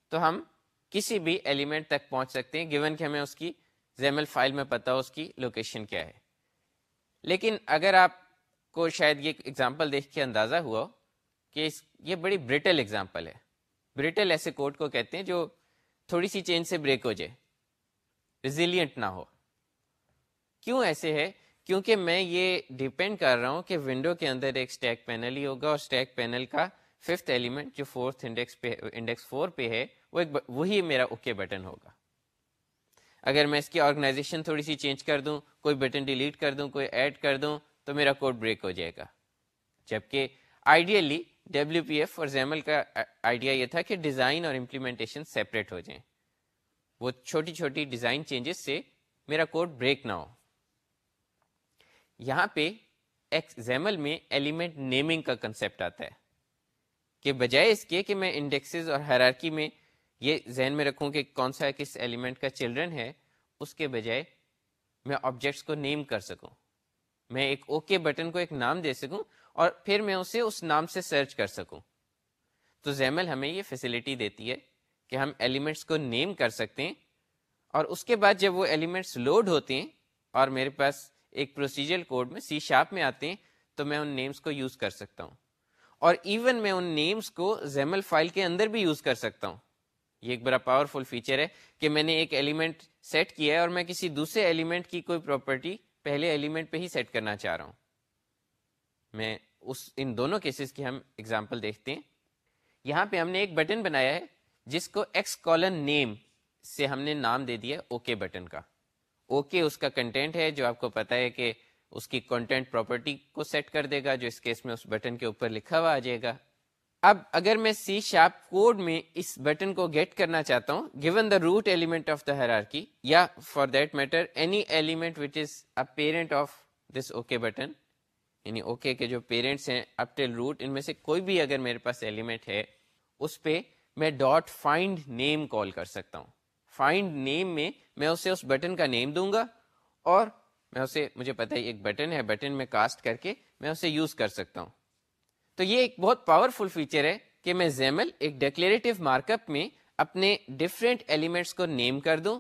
تو ہم کسی بھی ایلیمنٹ تک پہنچ سکتے ہیں گیون کہ ہمیں اس کی زیمل فائل میں پتا ہو اس کی لوکیشن کیا ہے۔ لیکن اگر آپ کو شاید یہ ایگزامپل دیکھ کے اندازہ ہوا کہ اس یہ بڑی بریٹل ایگزامپل ہے۔ بریٹل ایسے کوڈ کو کہتے ہیں جو تھوڑی سی چینج سے بریک ہو جائے۔ ریزیلینٹ نہ ہو۔ کیوں ایسے ہے؟ کیونکہ میں یہ ڈیپینڈ کر رہا ہوں کہ ونڈو کے اندر ایک اسٹیک پینل ہی ہوگا اور اسٹیک پینل کا ففتھ ایلیمنٹ جو فورتھ انڈیکس پہ انڈیکس فور پہ ہے، وہ ایک وہی میرا اوکے بٹن ہوگا۔ اگر میں اس کی آرگنائزیشن تھوڑی سی چینج کر دوں، کوئی بٹن ڈیلیٹ کر دوں، کوئی ایڈ کر دوں، تو میرا کوڈ بریک ہو جائے گا۔ جبکہ آئیڈیلی ڈبلو پی ایف اور زیمل کا آئیڈیا یہ تھا کہ ڈیزائن اور امپلیمنٹیشن سیپریٹ ہو جائیں۔ وہ چھوٹی چھوٹی ڈیزائن چینجز سے میرا کوڈ بریک نہ ہو۔ یہاں پہ زیمل میں ایلیمنٹ نیمنگ کا کنسپٹ آتا ہے، کہ بجائے اس کے کہ میں انڈیکسز اور حیرارکی میں یہ ذہن میں رکھوں کہ کون سا کس ایلیمنٹ کا چلڈرن ہے، اس کے بجائے میں آبجیکٹس کو نیم کر سکوں۔ میں ایک اوکے okay بٹن کو ایک نام دے سکوں اور پھر میں اسے اس نام سے سرچ کر سکوں۔ تو زیمل ہمیں یہ فیسلٹی دیتی ہے کہ ہم ایلیمنٹس کو نیم کر سکتے ہیں اور اس کے بعد جب وہ ایلیمنٹس لوڈ ہوتے ہیں اور میرے پاس ایک پروسیجر کوڈ میں سی شاپ میں آتے ہیں، تو میں ان نیمز کو یوز کر سکتا ہوں۔ اور ایون میں ان نیمز کو زیمل فائل کے اندر بھی یوز کر سکتا ہوں۔ یہ ایک بڑا پاورفل فیچر ہے کہ میں نے ایک ایلیمنٹ سیٹ کیا ہے اور میں کسی دوسرے ایلیمنٹ کی کوئی پراپرٹی پہلے ایلیمنٹ پہ ہی سیٹ کرنا چاہ رہا ہوں۔ میں اس ان دونوں کیسز کی ہم اگزامپل دیکھتے ہیں۔ یہاں پہ ہم نے ایک بٹن بنایا ہے جس کو ایکس کالن نیم سے ہم نے نام دے دیا اوکے بٹن کا۔ اوکے اس کا کنٹینٹ ہے جو آپ کو پتا ہے کہ اس کی کانٹینٹ پراپرٹی کو سیٹ کر دے گا، جو اس کیس میں اس بٹن کے اوپر لکھا ہوا آ جائے گا۔ اب اگر میں سی شارپ کوڈ میں اس بٹن کو گیٹ کرنا چاہتا ہوں given the root element of the ہر کی یا for that matter any element which is a parent of this okay button یعنی اوکے کے جو پیرنٹس ہیں اپ ٹل روٹ ان میں سے کوئی بھی اگر میرے پاس ایلیمنٹ ہے، اس پہ میں ڈاٹ فائنڈ نیم کال کر سکتا ہوں۔ فائنڈ نیم میں میں اسے اس بٹن کا نیم دوں گا اور میں اسے، مجھے پتا ہے ایک بٹن ہے بٹن میں کاسٹ کر کے میں اسے یوز کر سکتا ہوں۔ تو یہ ایک بہت پاورفل فیچر ہے کہ میں زیمل ایک ڈیکلیریٹو مارک اپ میں اپنے ڈفرینٹ ایلیمنٹس کو نیم کر دوں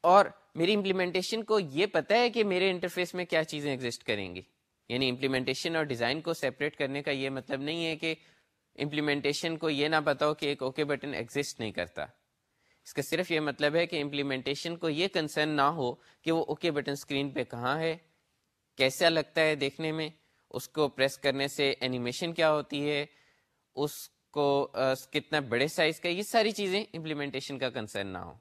اور میری امپلیمنٹیشن کو یہ پتا ہے کہ میرے انٹرفیس میں کیا چیزیں ایگزٹ کریں گی۔ یعنی امپلیمنٹیشن اور ڈیزائن کو سیپریٹ کرنے کا یہ مطلب نہیں ہے کہ امپلیمنٹیشن کو یہ نہ پتا ہو کہ ایک اوکے بٹن ایگزٹ نہیں کرتا۔ اس کا صرف یہ مطلب ہے کہ امپلیمنٹیشن کو یہ کنسرن نہ ہو کہ وہ اوکے بٹن اسکرین پہ کہاں ہے، کیسا لگتا ہے دیکھنے میں اس کو پریس کرنے سے اینیمیشن کیا ہوتی ہے؟ اس کو کتنا بڑے سائز کا، یہ ساری چیزیں امپلیمنٹیشن کا کنسرن نہ ہو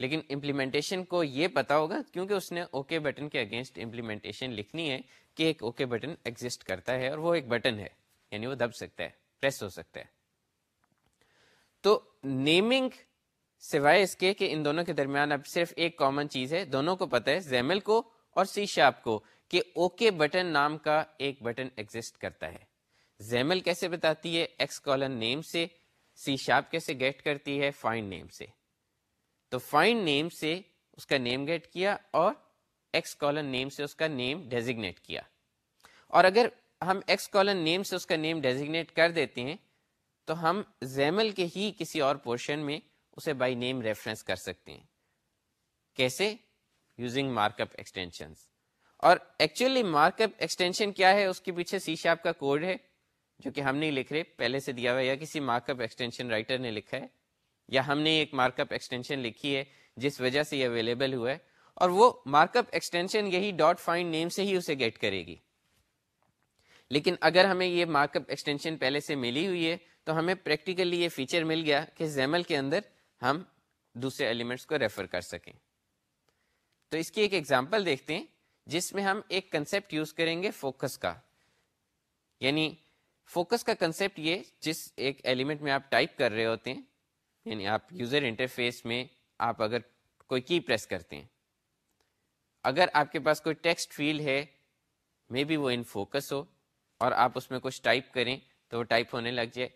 لیکن امپلیمنٹیشن کو یہ پتا ہوگا کیونکہ اس نے اوکے بٹن کے اگینسٹ امپلیمنٹیشن لکھنی ہے کہ ایک اوکے بٹن ایگزٹ کرتا ہے اور وہ ایک بٹن ہے یعنی وہ دب سکتا ہے پریس ہو سکتا ہے۔ تو نیمنگ سوائے اس کے کہ ان دونوں کے درمیان اب صرف ایک کامن چیز ہے، دونوں کو پتا ہے زیمل کو اور سی شاپ کو۔ کہ اوکے بٹن نام کا ایک بٹن ایگزٹ کرتا ہے۔ زیمل کیسے بتاتی ہے؟ ایکس کالن نیم سے سی شاپ کیسے گیٹ کرتی ہے؟ فائنڈ نیم سے۔ تو فائنڈ نیم سے اس کا نیم گیٹ کیا اور ایکس کالن نیم سے اس کا نیم ڈیزیگنیٹ کیا۔ اور اگر ہم ایکس کالن نیم سے اس کا نیم ڈیزیگنیٹ کر دیتے ہیں، تو ہم زیمل کے ہی کسی اور پورشن میں اسے بائی نیم ریفرنس کر سکتے ہیں۔ کیسے؟ یوزنگ مارک اپ ایکسٹینشنس اور ایکچولی مارک اپ ایکسٹینشن کیا ہے؟ اس کے پیچھے سی شاپ کا کوڈ ہے، جو کہ ہم نہیں لکھ رہے۔ پہلے سے دیا ہوا یا کسی مارک اپ ایکسٹینشن رائٹر نے لکھا ہے، یا ہم نے ایک مارک اپ ایکسٹینشن لکھی ہے جس وجہ سے یہ اویلیبل ہوا ہے۔ اور وہ مارک اپ ایکسٹینشن یہی ڈاٹ فائنڈ نیم سے ہی اسے گیٹ کرے گی۔ لیکن اگر ہمیں یہ مارک اپ ایکسٹینشن پہلے سے ملی ہوئی ہے، تو ہمیں پریکٹیکلی یہ فیچر مل گیا کہ زیمل کے اندر ہم دوسرے ایلیمنٹس کو ریفر کر سکیں۔ تو اس کی ایک ایگزامپل دیکھتے ہیں۔ جس میں ہم ایک کنسپٹ یوز کریں گے فوکس کا۔ یعنی فوکس کا کنسپٹ یہ جس ایک ایلیمنٹ میں آپ ٹائپ کر رہے ہوتے ہیں یعنی آپ یوزر انٹرفیس میں آپ اگر کوئی کی پریس کرتے ہیں۔ اگر آپ کے پاس کوئی ٹیکسٹ فیلڈ ہے مے بی وہ ان فوکس ہو اور آپ اس میں کچھ ٹائپ کریں تو وہ ٹائپ ہونے لگ جائے۔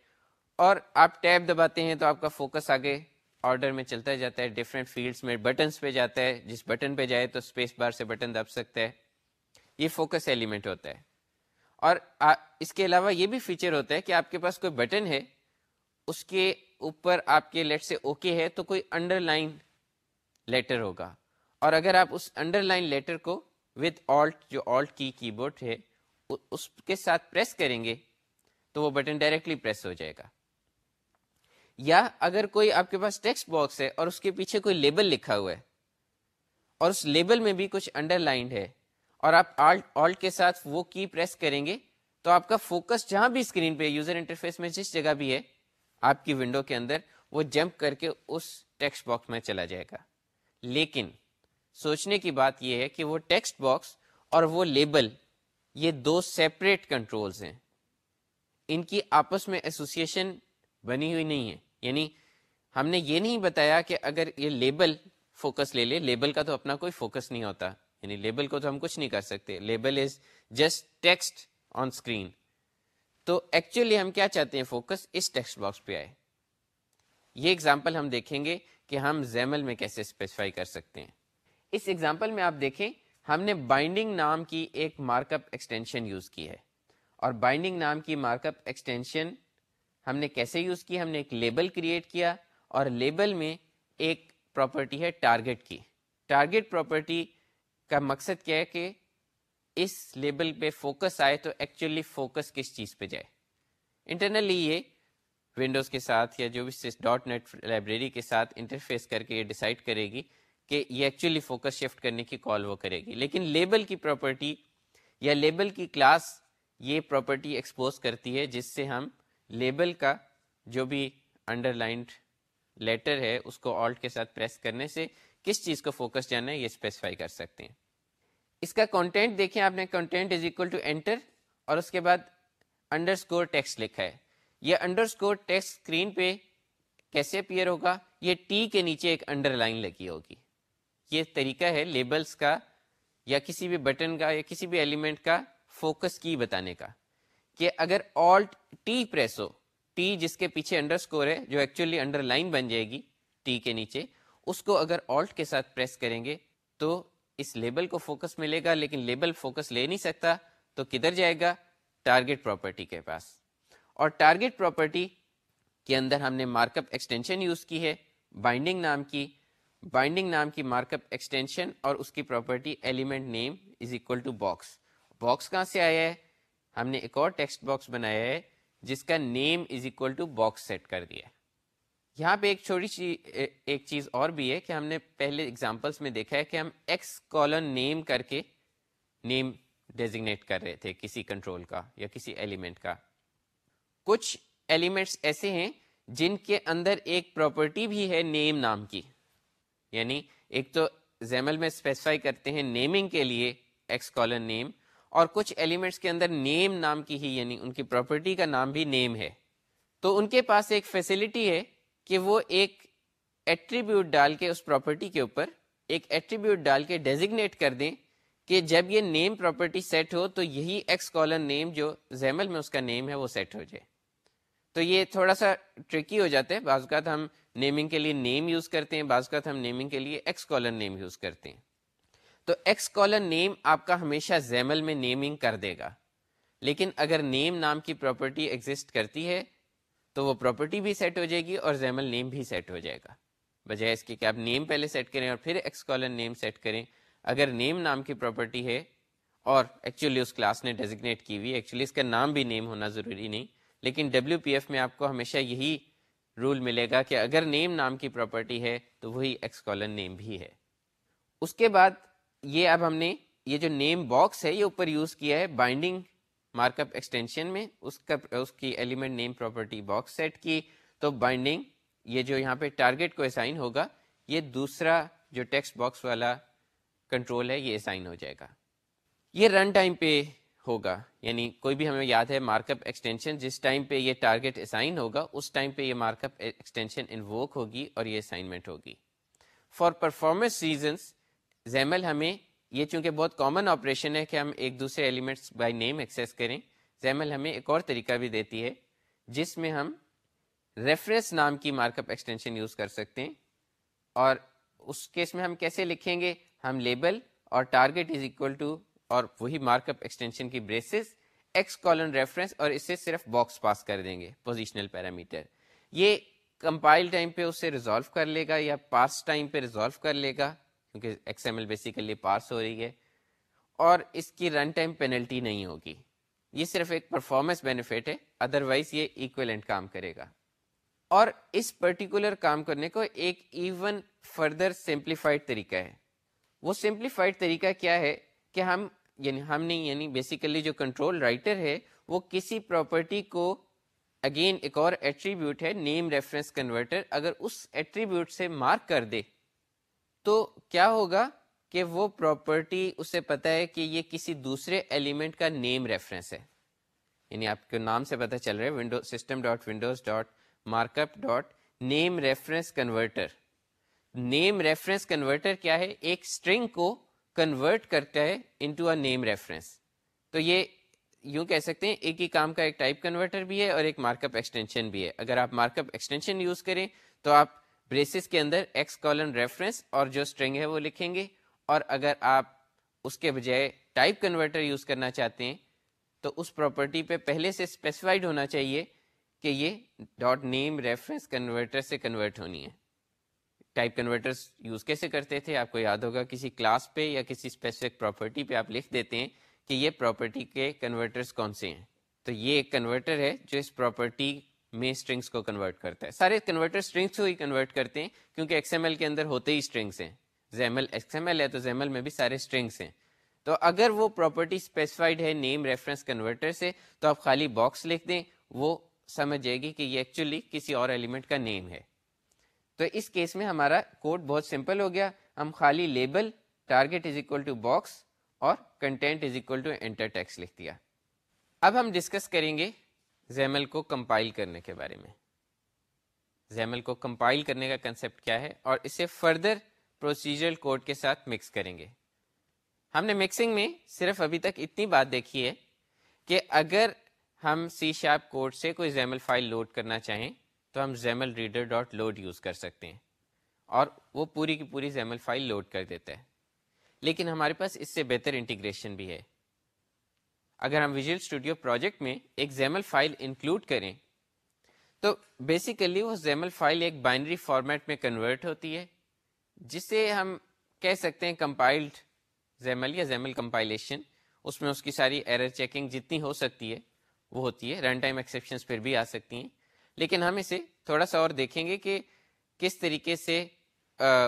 اور آپ ٹیپ دباتے ہیں تو آپ کا فوکس آگے آرڈر میں چلتا جاتا ہے ڈفرینٹ فیلڈس میں بٹنس پہ جاتا ہے، جس بٹن پہ جائے تو اسپیس بار سے بٹن دب سکتا ہے، یہ فوکس ایلیمنٹ ہوتا ہے۔ اور اس کے علاوہ یہ بھی فیچر ہوتا ہے کہ آپ کے پاس کوئی بٹن ہے، اس کے اوپر آپ کے لیٹ سے اوکے ہے، تو کوئی انڈر لائن لیٹر ہوگا۔ اور اگر آپ اس انڈر لائن لیٹر کو وتھ آلٹ جو آلٹ کی کی بورڈ ہے، اس کے ساتھ پریس کریں گے، تو وہ بٹن ڈائریکٹلی پریس ہو جائے گا۔ یا اگر کوئی آپ کے پاس ٹیکسٹ باکس ہے اور اس کے پیچھے کوئی لیبل لکھا ہوا ہے اور اس لیبل میں بھی کچھ انڈر لائنڈ ہے اور آپ آلٹ آلٹ کے ساتھ وہ کی پریس کریں گے تو آپ کا فوکس جہاں بھی اسکرین پہ یوزر انٹرفیس میں جس جگہ بھی ہے، آپ کی ونڈو کے اندر وہ جمپ کر کے اس ٹیکسٹ باکس میں چلا جائے گا۔ لیکن سوچنے کی بات یہ ہے کہ وہ ٹیکسٹ باکس اور وہ لیبل یہ دو سیپریٹ کنٹرولز ہیں۔ ان کی آپس میں ایسوسیشن بنی ہوئی نہیں ہے۔ یعنی ہم نے یہ نہیں بتایا کہ اگر یہ لیبل فوکس لے لے، لیبل کا تو اپنا کوئی فوکس نہیں ہوتا۔ یعنی لیبل کو تو ہم کچھ نہیں کر سکتے۔ Label is just text on screen تو ایکچولی ہم کیا چاہتے ہیں؟ فوکس اس ٹیکسٹ باکس پہ آئے۔ یہ اگزامپل ہم دیکھیں گے کہ ہم زیمل میں کیسے اسپیسیفائی کر سکتے ہیں۔ اس ایگزامپل میں آپ دیکھیں، ہم نے بائنڈنگ نام کی ایک مارک اپ ایکسٹینشن یوز کی ہے۔ اور بائنڈنگ نام کی مارک اپ ایکسٹینشن ہم نے کیسے یوز کی، ہم نے ایک لیبل کریٹ کیا اور لیبل میں ایک پراپرٹی ہے ٹارگیٹ کی۔ ٹارگیٹ پراپرٹی کا مقصد کیا ہے کہ اس لیبل پہ فوکس آئے تو ایکچولی فوکس کس چیز پہ جائے۔ انٹرنلی یہ ونڈوز کے ساتھ یا جو بھی ڈاٹ نیٹ لائبریری کے ساتھ انٹرفیس کر کے یہ ڈیسائڈ کرے گی کہ یہ ایکچولی فوکس شفٹ کرنے کی کال وہ کرے گی۔ لیکن لیبل کی پراپرٹی یا لیبل کی کلاس یہ پراپرٹی ایکسپوز کرتی ہے جس سے ہم لیبل کا جو بھی انڈر لائنڈ لیٹر ہے، اس کو آلٹ کے ساتھ پریس کرنے سے کس چیز کو فوکس جانا ہے، یہ اسپیسیفائی کر سکتے ہیں۔ اس کا کانٹینٹ دیکھیں، آپ نے content is equal to enter اور اس کے بعد انڈر اسکور ٹیکسٹ لکھا ہے۔ یہ انڈر اسکور ٹیکسٹ اسکرین پہ کیسے اپیئر ہوگا؟ یہ ٹی کے نیچے ایک انڈر لائن لگی ہوگی۔ یہ طریقہ ہے لیبلس کا یا کسی بھی بٹن کا یا کسی بھی ایلیمنٹ کا فوکس کی بتانے کا۔ کہ اگر آلٹ ٹی پریس ہو ٹی جس کے پیچھے انڈر اسکور ہے، جو ایکچولی انڈر لائن بن جائے گی ٹی کے نیچے، اس کو اگر آلٹ کے ساتھ پریس کریں گے، تو اس لیبل کو فوکس ملے گا، لیکن لیبل فوکس لے نہیں سکتا، تو کدھر جائے گا؟ ٹارگیٹ پراپرٹی کے پاس۔ اور ٹارگیٹ پراپرٹی کے اندر ہم نے مارک اپ ایکسٹینشن یوز کی ہے بائنڈنگ نام کی۔ بائنڈنگ نام کی مارک اپ ایکسٹینشن اور اس کی property element name is equal to box box کہاں سے آیا ہے؟ ہم نے ایک اور ٹیکسٹ باکس بنایا ہے، جس کا name is equal to box set کر دیا یہاں پہ ایک چھوٹی سی ایک چیز اور بھی ہے کہ ہم نے پہلے اگزامپلس میں دیکھا ہے کہ ہم ایکس کالن نیم کر کے نیم ڈیزگنیٹ کر رہے تھے کسی کنٹرول کا یا کسی ایلیمنٹ کا۔ کچھ ایلیمنٹس ایسے ہیں جن کے اندر ایک پراپرٹی بھی ہے نیم نام کی۔ یعنی ایک تو زیمل میں اسپیسیفائی کرتے ہیں نیمنگ کے لیے ایکس کالن نیم اور کچھ ایلیمنٹس کے اندر نیم نام کی ہی یعنی ان کی پراپرٹی کا نام بھی نیم ہے۔ تو ان کے پاس ایک فیسلٹی ہے کہ وہ ایک ایٹریبیوٹ ڈال کے اس پراپرٹی کے اوپر ایک ایٹریبیوٹ ڈال کے ڈیزگنیٹ کر دیں کہ جب یہ نیم پراپرٹی سیٹ ہو تو یہی ایکس کالن نیم جو زیمل میں اس کا نیم ہے وہ سیٹ ہو جائے۔ تو یہ تھوڑا سا ٹرکی ہو جاتا ہے۔ بعض اوقات ہم نیمنگ کے لیے نیم یوز کرتے ہیں، بعض اوقات ہم نیمنگ کے لیے ایکس کالن نیم یوز کرتے ہیں۔ تو ایکس کالن نیم آپ کا ہمیشہ زیمل میں نیمنگ کر دے گا۔ لیکن اگر نیم نام کی پراپرٹی ایگزٹ کرتی ہے، تو وہ پراپرٹی بھی سیٹ ہو جائے گی اور زیمل نیم بھی سیٹ ہو جائے گا۔ بجائے اس کی کہ آپ نیم پہلے سیٹ کریں اور پھر ایکس کالن نیم سیٹ کریں۔ اگر نیم نام کی پراپرٹی ہے اور ایکچولی اس کلاس نے ڈیزگنیٹ کی ہوئی ایکچولی اس کا نام بھی نیم ہونا ضروری نہیں۔ لیکن ڈبلو پی ایف میں آپ کو ہمیشہ یہی رول ملے گا کہ اگر نیم نام کی پراپرٹی ہے، تو وہی ایکس کالن نیم بھی ہے۔ اس کے بعد یہ اب ہم نے یہ جو نیم باکس ہے یہ اوپر یوز کیا ہے بائنڈنگ مارک اپ ایکسٹینشن میں، اس کا، اس کی element name property box set کی۔ تو بائنڈنگ یہ جو یہاں پہ ٹارگیٹ کو اسائن ہوگا، یہ دوسرا جو ٹیکسٹ باکس والا کنٹرول ہے، یہ اسائن ہو جائے گا۔ یہ رن ٹائم پہ ہوگا یعنی کوئی بھی ہمیں یاد ہے مارک اپ ایکسٹینشن جس ٹائم پہ یہ ٹارگیٹ اسائن ہوگا، اس ٹائم پہ یہ مارک اپ ایکسٹینشن انووک ہوگی اور یہ اسائنمنٹ ہوگی۔ فار پرفارمنس ریزنس زیمل ہمیں یہ چونکہ بہت کامن آپریشن ہے کہ ہم ایک دوسرے ایلیمنٹس بائی نیم ایکسیس کریں زیمل ہمیں ایک اور طریقہ بھی دیتی ہے، جس میں ہم ریفرنس نام کی مارک اپ ایکسٹینشن یوز کر سکتے ہیں۔ اور اس کیس میں ہم کیسے لکھیں گے؟ ہم لیبل اور ٹارگیٹ از اکول ٹو اور وہی مارک اپ ایکسٹینشن کی بریسز ایکس کالن ریفرنس اور اسے صرف باکس پاس کر دیں گے پوزیشنل پیرامیٹر یہ کمپائل ٹائم پہ اسے ریزالو کر لے گا یا پاس ٹائم پہ ریزالو کر لے گا۔ کیونکہ X M L basically pass ہو رہی ہے اور اس کی رن ٹائم پینلٹی نہیں ہوگی۔ یہ صرف ایک پرفارمنس بینیفٹ ہے ادروائز یہ ایکویلنٹ کام کرے گا۔ اور اس پرٹیکولر کام کرنے کو ایک ایون فردر سمپلیفائڈ طریقہ ہے۔ وہ سمپلیفائڈ طریقہ کیا ہے کہ ہم یعنی ہم نے یعنی بیسیکلی جو کنٹرول رائٹر ہے، وہ کسی پراپرٹی کو اگین ایک اور ایٹریبیوٹ ہے نیم ریفرنس کنورٹر اگر اس ایٹریبیوٹ سے مارک کر دے تو کیا ہوگا کہ وہ پراپرٹی اسے پتا ہے کہ یہ کسی دوسرے ایلیمنٹ کا نیم ریفرنس ہے۔ یعنی آپ کے نام سے پتا چل رہا ہے window system dot windows dot markup dot name reference converter name reference converter کیا ہے؟ ایک اسٹرنگ کو کنورٹ کرتا ہے انٹو اے نیم ریفرنس تو یہ یوں کہہ سکتے ہیں، ایک ہی کام کا ایک ٹائپ کنورٹر بھی ہے اور ایک مارک اپ ایکسٹینشن بھی ہے۔ اگر آپ مارک اپ ایکسٹینشن یوز کریں تو آپ بریسز کے اندر ایکس کالن ریفرنس اور جو اسٹرنگ ہے وہ لکھیں گے اور اگر آپ اس کے بجائے ٹائپ کنورٹر یوز کرنا چاہتے ہیں، تو اس پراپرٹی پہ پہلے سے اسپیسیفائڈ ہونا چاہیے کہ یہ ڈاٹ نیم ریفرنس کنورٹر سے کنورٹ ہونی ہے۔ ٹائپ کنورٹرس یوز کیسے کرتے تھے؟ آپ کو یاد ہوگا، کسی کلاس پہ یا کسی اسپیسیفک پراپرٹی پہ آپ لکھ دیتے ہیں کہ یہ پراپرٹی کے کنورٹرس کون سے ہیں۔ تو یہ ایک کنورٹر ہے جو اس پراپرٹی میں اسٹرنگس کو کنورٹ کرتا ہے۔ سارے کنورٹر اسٹرنگس کو ہی کنورٹ کرتے ہیں، کیونکہ ایکس ایم ایل کے اندر ہوتے ہی اسٹرنگس ہیں۔ زیمل ایکس ایم ایل ہے تو زیمل میں بھی سارے اسٹرنگس ہیں۔ تو اگر وہ پراپرٹی اسپیسیفائڈ ہے نیم ریفرنس کنورٹر سے، تو آپ خالی باکس لکھ دیں، وہ سمجھ جائے گی کہ یہ ایکچولی کسی اور ایلیمنٹ کا نیم ہے۔ تو اس کیس میں ہمارا کوڈ بہت سمپل ہو گیا۔ ہم خالی label target is equal to box اور content is equal to enter text لکھ دیا۔ اب ہم ڈسکس کریں گے زیمل کو کمپائل کرنے کے بارے میں۔ زیمل کو کمپائل کرنے کا کنسپٹ کیا ہے اور اسے فردر پروسیجرل کوڈ کے ساتھ مکس کریں گے۔ ہم نے مکسنگ میں صرف ابھی تک اتنی بات دیکھی ہے کہ اگر ہم سی شاپ کوڈ سے کوئی زیمل فائل لوڈ کرنا چاہیں تو ہم XAML reader dot load use کر سکتے ہیں اور وہ پوری کی پوری زیمل فائل لوڈ کر دیتا ہے۔ لیکن ہمارے پاس اس سے بہتر انٹیگریشن بھی ہے۔ اگر ہم ویژول اسٹوڈیو پروجیکٹ میں ایک زیمل فائل انکلوڈ کریں، تو بیسیکلی وہ زیمل فائل ایک بائنری فارمیٹ میں کنورٹ ہوتی ہے، جسے ہم کہہ سکتے ہیں کمپائلڈ زیمل یا زیمل کمپائلیشن اس میں اس کی ساری ایرر چیکنگ جتنی ہو سکتی ہے، وہ ہوتی ہے۔ رن ٹائم ایکسیپشنس پھر بھی آ سکتی ہیں۔ لیکن ہم اسے تھوڑا سا اور دیکھیں گے کہ کس طریقے سے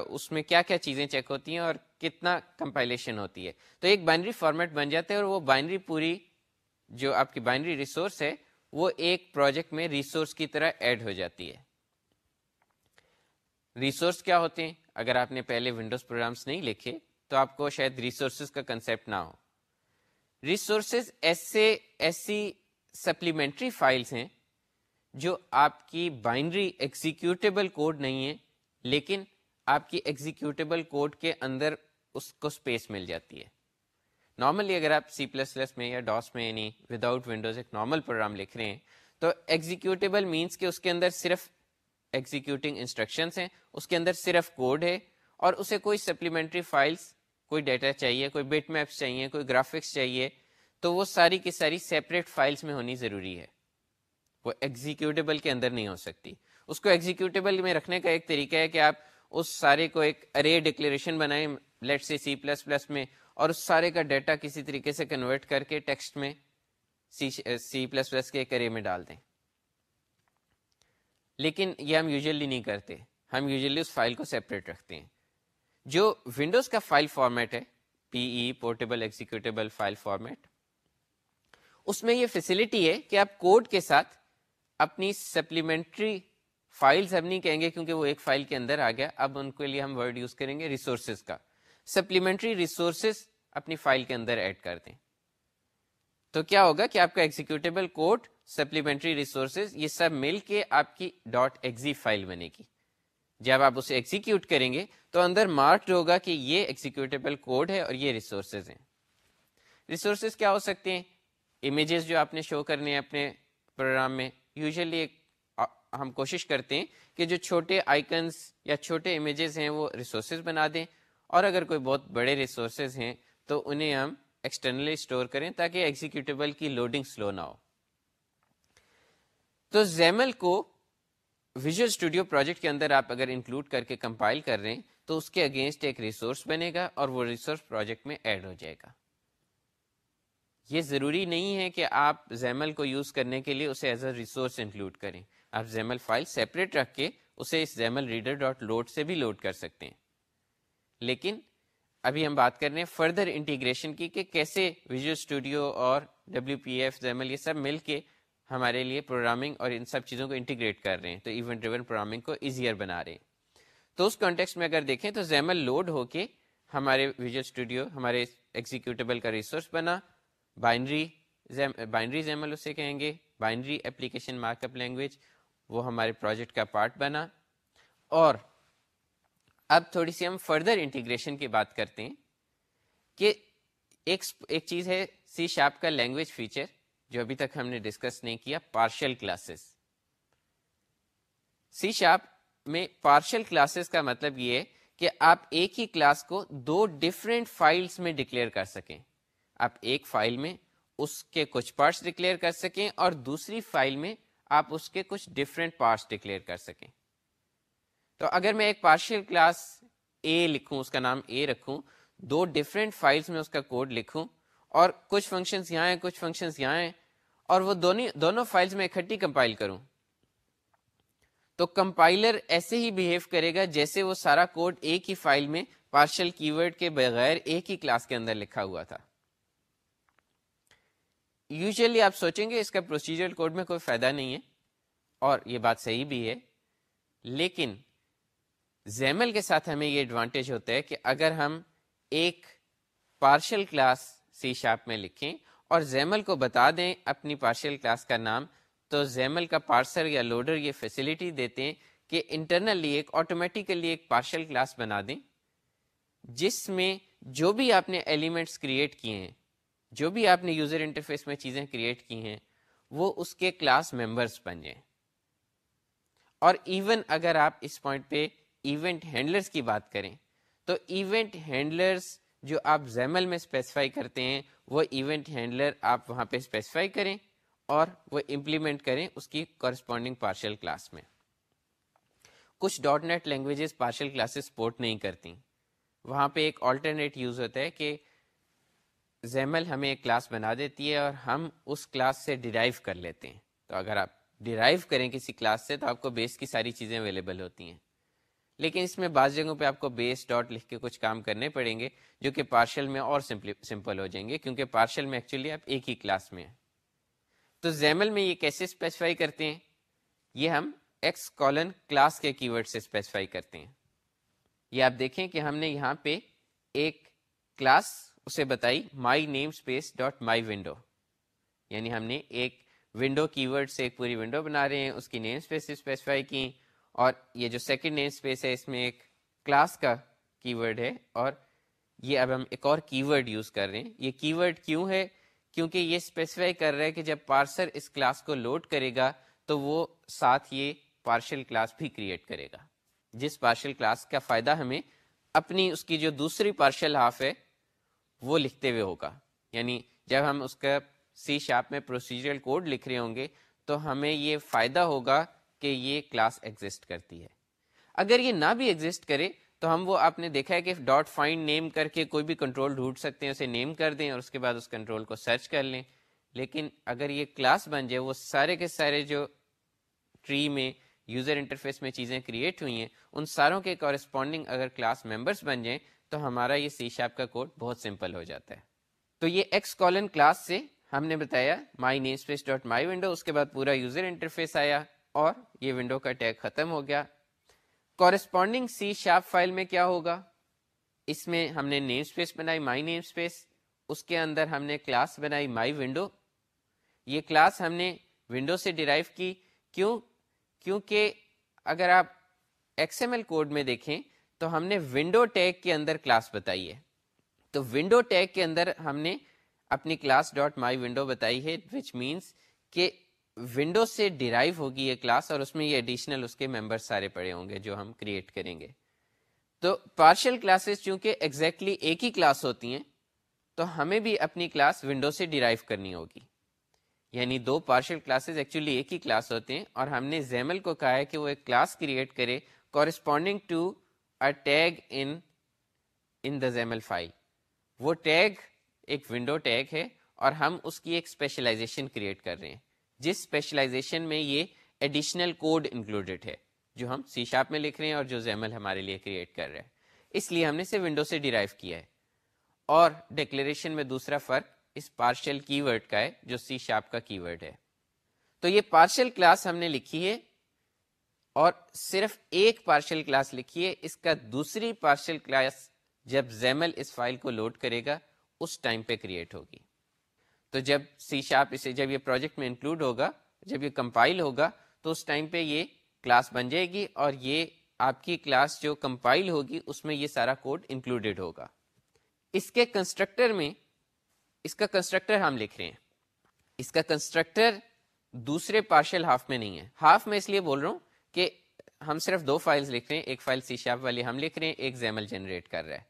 اس میں کیا کیا چیزیں چیک ہوتی ہیں اور کتنا کمپائلیشن ہوتی ہے؟ تو ایک بائنری فارمیٹ بن جاتا ہے اور وہ بائنری پوری جو آپ کی بائنری ریسورس ہے، وہ ایک پروجیکٹ میں ریسورس کی طرح ایڈ ہو جاتی ہے۔ ریسورس کیا ہوتے ہیں؟ اگر آپ نے پہلے ونڈوز پروگرامس نہیں لکھے، تو آپ کو شاید ریسورسز کا کنسیپٹ نہ ہو۔ ریسورسز ایسے، ایسی سپلیمنٹری فائلس ہیں جو آپ کی بائنڈری ایگزیکیوٹیبل کوڈ نہیں ہے، لیکن آپ کی ایگزیکیوٹیبل کوڈ کے اندر اس کو اسپیس مل جاتی ہے۔ نارملی اگر آپ سی پلس پلس میں یا ڈاس میں یعنی وداؤٹ ونڈوز ایک نارمل پروگرام لکھ رہے ہیں، تو ایگزیکیوٹیبل مینس کہ اس کے اندر صرف ایگزیکیوٹنگ انسٹرکشنس ہیں، اس کے اندر صرف کوڈ ہے اور اسے کوئی سپلیمنٹری فائلس کوئی ڈیٹا چاہیے، کوئی بٹ میپس چاہیے، کوئی گرافکس چاہیے، تو وہ ساری کی ساری سیپریٹ فائلس میں ہونی ضروری ہے۔ وہ ایگزیکیوٹیبل کے اندر نہیں ہو سکتی۔ اس کو ایگزیکیوٹیبل میں رکھنے کا ایک طریقہ ہے کہ آپ اس سارے کو ایک ارے ڈکلیریشن بنائیں لیٹ سے سی پلس پلس میں، اور اس سارے کا ڈیٹا کسی طریقے سے کنورٹ کر کے ٹیکسٹ میں سی پلس پلس کے ایک ارے میں ڈال دیں۔ لیکن یہ ہم یوزلی نہیں کرتے۔ ہم یوزلی اس فائل کو سیپریٹ رکھتے ہیں۔ جو ونڈوز کا فائل فارمیٹ ہے P E portable executable file format اس میں یہ فیسلٹی ہے کہ آپ کوڈ کے ساتھ اپنی سپلیمنٹری فائلز ہم نہیں کہیں گے کیونکہ وہ ایک فائل کے اندر آ گیا۔ اب ان کے لیے ہم ورڈ یوز کریں گے ریسورسز کا۔ سپلیمنٹری ریسورسز اپنی فائل کے اندر ایڈ کر دیں۔ تو کیا ہوگا کہ آپ کا ایگزیکٹیبل کوڈ، سپلیمنٹری ریسورسز، یہ سب مل کے آپ کی ڈاٹ. ایگزی فائل بنے گی۔ جب آپ اسے ایگزیکیوٹ کریں گے تو اندر مارکڈ ہوگا کہ یہ ایگزیکیوٹیبل کوڈ ہے اور یہ ریسورسز ہیں۔ ریسورسز کیا ہو سکتے ہیں؟ امیجز جو آپ نے شو کرنے ہیں اپنے پروگرام میں یوزلی ایک ہم کوشش کرتے ہیں کہ جو چھوٹے آئکنس یا چھوٹے امیجز ہیں وہ ریسورسز بنا دیں اور اگر کوئی بہت بڑے ریسورسز ہیں تو انہیں ہم ایکسٹرنلی اسٹور کریں تاکہ ایگزیکیوٹیبل کی لوڈنگ سلو نہ ہو۔ تو زیمل کو ویژل اسٹوڈیو پروجیکٹ کے اندر آپ اگر انکلوڈ کر کے کمپائل کر رہے ہیں تو اس کے اگینسٹ ایک ریسورس بنے گا اور وہ ریسورس پروجیکٹ میں ایڈ ہو جائے گا۔ یہ ضروری نہیں ہے کہ آپ زیمل کو یوز کرنے کے لیے اسے ایز اے ریسورس انکلوڈ کریں۔ آپ زیمل فائل سیپریٹ رکھ کے اسے اس زیمل ریڈر ڈاٹ لوڈ سے بھی لوڈ کر سکتے ہیں۔ لیکن ابھی ہم بات کر رہے ہیں فردر انٹیگریشن کی کہ کیسے ویژل اسٹوڈیو اور ڈبلو پی ایف زیمل یہ سب مل کے ہمارے لیے پروگرامنگ اور ان سب چیزوں کو انٹیگریٹ کر رہے ہیں، تو ایونٹ ڈریون پروگرامنگ کو ایزیئر بنا رہے ہیں۔ تو اس کانٹیکس میں اگر دیکھیں تو زیمل لوڈ ہو کے ہمارے ویژل اسٹوڈیو ہمارے ایگزیکیوٹیبل کا ریسورس بنا۔ بائنڈری بائنڈری زیمل اسے کہیں گے۔ Binary application mark up language وہ ہمارے پروجیکٹ کا پارٹ بنا۔ اور اب تھوڑی سی ہم فردر انٹیگریشن کی بات کرتے ہیں کہ ایک ایک چیز ہے سی شاپ کا لینگویج فیچر، جو ابھی تک ہم نے ڈسکس نہیں کیا، پارشل کلاسز۔ سی شاپ میں پارشل کلاسز کا مطلب یہ ہے کہ آپ ایک ہی کلاس کو دو ڈفرینٹ فائلس میں ڈکلیئر کر سکیں۔ آپ ایک فائل میں اس کے کچھ پارٹس ڈکلیئر کر سکیں اور دوسری فائل میں آپ اس کے کچھ ڈفرینٹ پارٹس ڈکلیئر کر سکیں۔ تو اگر میں ایک پارشل کلاس اے لکھوں، اس کا نام اے رکھوں، دو ڈفرینٹ فائلس میں اس کا کوڈ لکھوں اور کچھ فنکشنز یہاں ہیں، کچھ فنکشنز یہاں ہیں اور وہ دونوں دونوں فائلز میں اکٹھی کمپائل کروں۔ تو کمپائلر ایسے ہی بہیو کرے گا جیسے وہ سارا کوڈ ایک ہی فائل میں پارشل کی ورڈ کے بغیر ایک ہی کلاس کے اندر لکھا ہوا تھا۔ یوزلی آپ سوچیں گے اس کا پروسیجر کوڈ میں کوئی فائدہ نہیں ہے، اور یہ بات صحیح بھی ہے۔ لیکن زیمل کے ساتھ ہمیں یہ ایڈوانٹیج ہوتا ہے کہ اگر ہم ایک پارشل کلاس سی شاپ میں لکھیں اور زیمل کو بتا دیں اپنی پارشل کلاس کا نام، تو زیمل کا پارسر یا لوڈر یہ فیسلٹی دیتے ہیں کہ انٹرنلی ایک آٹومیٹیکلی ایک پارشل کلاس بنا دیں۔ جس میں جو بھی آپ نے ایلیمنٹس کریٹ کیے ہیں جو بھی آپ نے یوزر انٹرفیس میں چیزیں کریٹ کی ہیں، وہ اس کے کلاس ممبرس بن جائیں۔ اور ایون اگر آپ اس پوائنٹ پہ ایونٹ ہینڈلرس کی بات کریں، تو ایونٹ ہینڈلرس جو آپ زیمل میں اسپیسیفائی کرتے ہیں، وہ ایونٹ ہینڈلر آپ وہاں پہ اسپیسیفائی کریں اور وہ امپلیمنٹ کریں اس کی کورسپونڈنگ پارشل کلاس میں۔ کچھ. Dot net languages partial classes support نہیں کرتی وہاں پہ ایک آلٹرنیٹ یوز ہوتا ہے کہ زیمل ہمیں ایک کلاس بنا دیتی ہے اور ہم اس کلاس سے ڈیرائیو کر لیتے ہیں۔ تو اگر آپ ڈیرائیو کریں کسی کلاس سے تو آپ کو بیس کی ساری چیزیں اویلیبل ہوتی ہیں۔ لیکن اس میں بعض جگہوں پہ آپ کو بیس ڈاٹ لکھ کے کچھ کام کرنے پڑیں گے جو کہ پارشل میں اور سمپل ہو جائیں گے کیونکہ پارشل میں ایکچولی آپ ایک ہی کلاس میں ہیں۔ تو زیمل میں یہ کیسے اسپیسیفائی کرتے ہیں؟ یہ ہم ایکس کالن کلاس کے کی ورڈ سے اسپیسیفائی کرتے ہیں۔ یہ آپ دیکھیں کہ ہم نے یہاں پہ ایک کلاس اسے بتائی my namespace dot my window یعنی ہم نے ایک ونڈو کی ورڈ سے ایک پوری ونڈو بنا رہے ہیں، اس کی نیم اسپیس اسپیسیفائی کی اور یہ جو سیکنڈ نیم اسپیس ہے، اس میں ایک کلاس کا کی ورڈ ہے اور یہ اب ہم ایک اور کی ورڈ یوز کر رہے ہیں۔ یہ کی ورڈ کیوں ہے؟ کیونکہ یہ اسپیسیفائی کر رہا ہے کہ جب پارسر اس کلاس کو لوڈ کرے گا، تو وہ ساتھ یہ پارشل کلاس بھی کریٹ کرے گا۔ جس پارشل کلاس کا فائدہ ہمیں اپنی، اس کی جو دوسری پارشل ہاف ہے وہ لکھتے ہوئے ہوگا۔ یعنی جب ہم اس کا سی شاپ میں پروسیجرل کوڈ لکھ رہے ہوں گے، تو ہمیں یہ فائدہ ہوگا کہ یہ کلاس ایگزٹ کرتی ہے۔ اگر یہ نہ بھی ایگزٹ کرے، تو ہم وہ آپ نے دیکھا ہے کہ ڈاٹ فائنڈ نیم کر کے کوئی بھی کنٹرول ڈھونڈ سکتے ہیں، اسے نیم کر دیں اور اس کے بعد اس کنٹرول کو سرچ کر لیں۔ لیکن اگر یہ کلاس بن جائے، وہ سارے کے سارے جو ٹری میں یوزر انٹرفیس میں چیزیں کریٹ ہوئی ہیں، ان ساروں کے کورسپونڈنگ اگر کلاس ممبرس بن جائیں تو ہمارا یہ سی شاپ کا کوڈ بہت سمپل ہو جاتا ہے۔ تو یہ ایکس کالن کلاس سے ہم نے بتایا my namespace dot my window اس کے بعد پورا یوزر انٹرفیس آیا اور یہ ونڈو کا ٹیگ ختم ہو گیا۔ کورسپونڈنگ سی شاپ فائل میں کیا ہوگا؟ اس میں ہم نے نیم اسپیس بنائی مائی نیم اسپیس اس کے اندر ہم نے کلاس بنائی مائی ونڈو یہ کلاس ہم نے ونڈو سے ڈیرائیو کی۔ کیوں؟ کیونکہ اگر آپ ایکس ایم ایل کوڈ میں دیکھیں تو ہم نے ونڈو ٹیگ کے اندر کلاس بتائی ہے۔ تو ونڈو ٹیگ کے اندر ہم نے اپنی کلاس ڈاٹ مائی ونڈو بتائی ہے وچ مینس کہ ونڈو سے ڈیرائیو ہوگی یہ کلاس اور اس میں یہ ایڈیشنل اس کے ممبر سارے پڑے ہوں گے جو ہم کریٹ کریں گے۔ تو پارشل کلاسز چونکہ ایگزیکٹلی exactly ایک ہی کلاس ہوتی ہیں، تو ہمیں بھی اپنی کلاس ونڈو سے ڈیرائیو کرنی ہوگی۔ یعنی دو پارشل کلاسز ایکچولی ایک ہی کلاس ہوتے ہیں اور ہم نے زیمل کو کہا ہے کہ وہ ایک کلاس کریٹ کرے corresponding to tag in in the XAML file وہ ٹیگ ایک ونڈو ٹیگ ہے اور ہم اس کی ایک اسپیشلائزیشن کریٹ کر رہے ہیں۔ جس اسپیشلائزیشن میں یہ ایڈیشنل کوڈ انکلوڈیڈ ہے، جو ہم سی شاپ میں لکھ رہے ہیں اور جو زیمل ہمارے لیے کریٹ کر رہے ہیں۔ اس لیے ہم نے اسے ونڈو سے ڈیرائیو کیا ہے۔ اور ڈکلیریشن میں دوسرا فرق اس پارشل کی ورڈ کا ہے، جو سی شاپ کا کی ورڈ ہے۔ تو یہ پارشل کلاس ہم نے لکھی ہے اور صرف ایک پارشل کلاس لکھی ہے اس کا دوسری پارشل کلاس جب زیمل اس فائل کو لوڈ کرے گا، اس ٹائم پہ کریٹ ہوگی۔ تو جب سی شاپ اسے، جب یہ پروجیکٹ میں انکلوڈ ہوگا، جب یہ کمپائل ہوگا، تو اس ٹائم پہ یہ کلاس بن جائے گی اور یہ آپ کی کلاس جو کمپائل ہوگی، اس میں یہ سارا کوڈ انکلوڈیڈ ہوگا۔ اس کے کنسٹرکٹر میں، اس کا کنسٹرکٹر ہم لکھ رہے ہیں۔ اس کا کنسٹرکٹر دوسرے پارشل ہاف میں نہیں ہے۔ ہاف میں اس لیے بول رہا ہوں کہ ہم صرف دو فائلز لکھ رہے ہیں، ایک فائل سی شاپ والی ہم لکھ رہے ہیں، ایک زیمل جنریٹ کر رہا ہے۔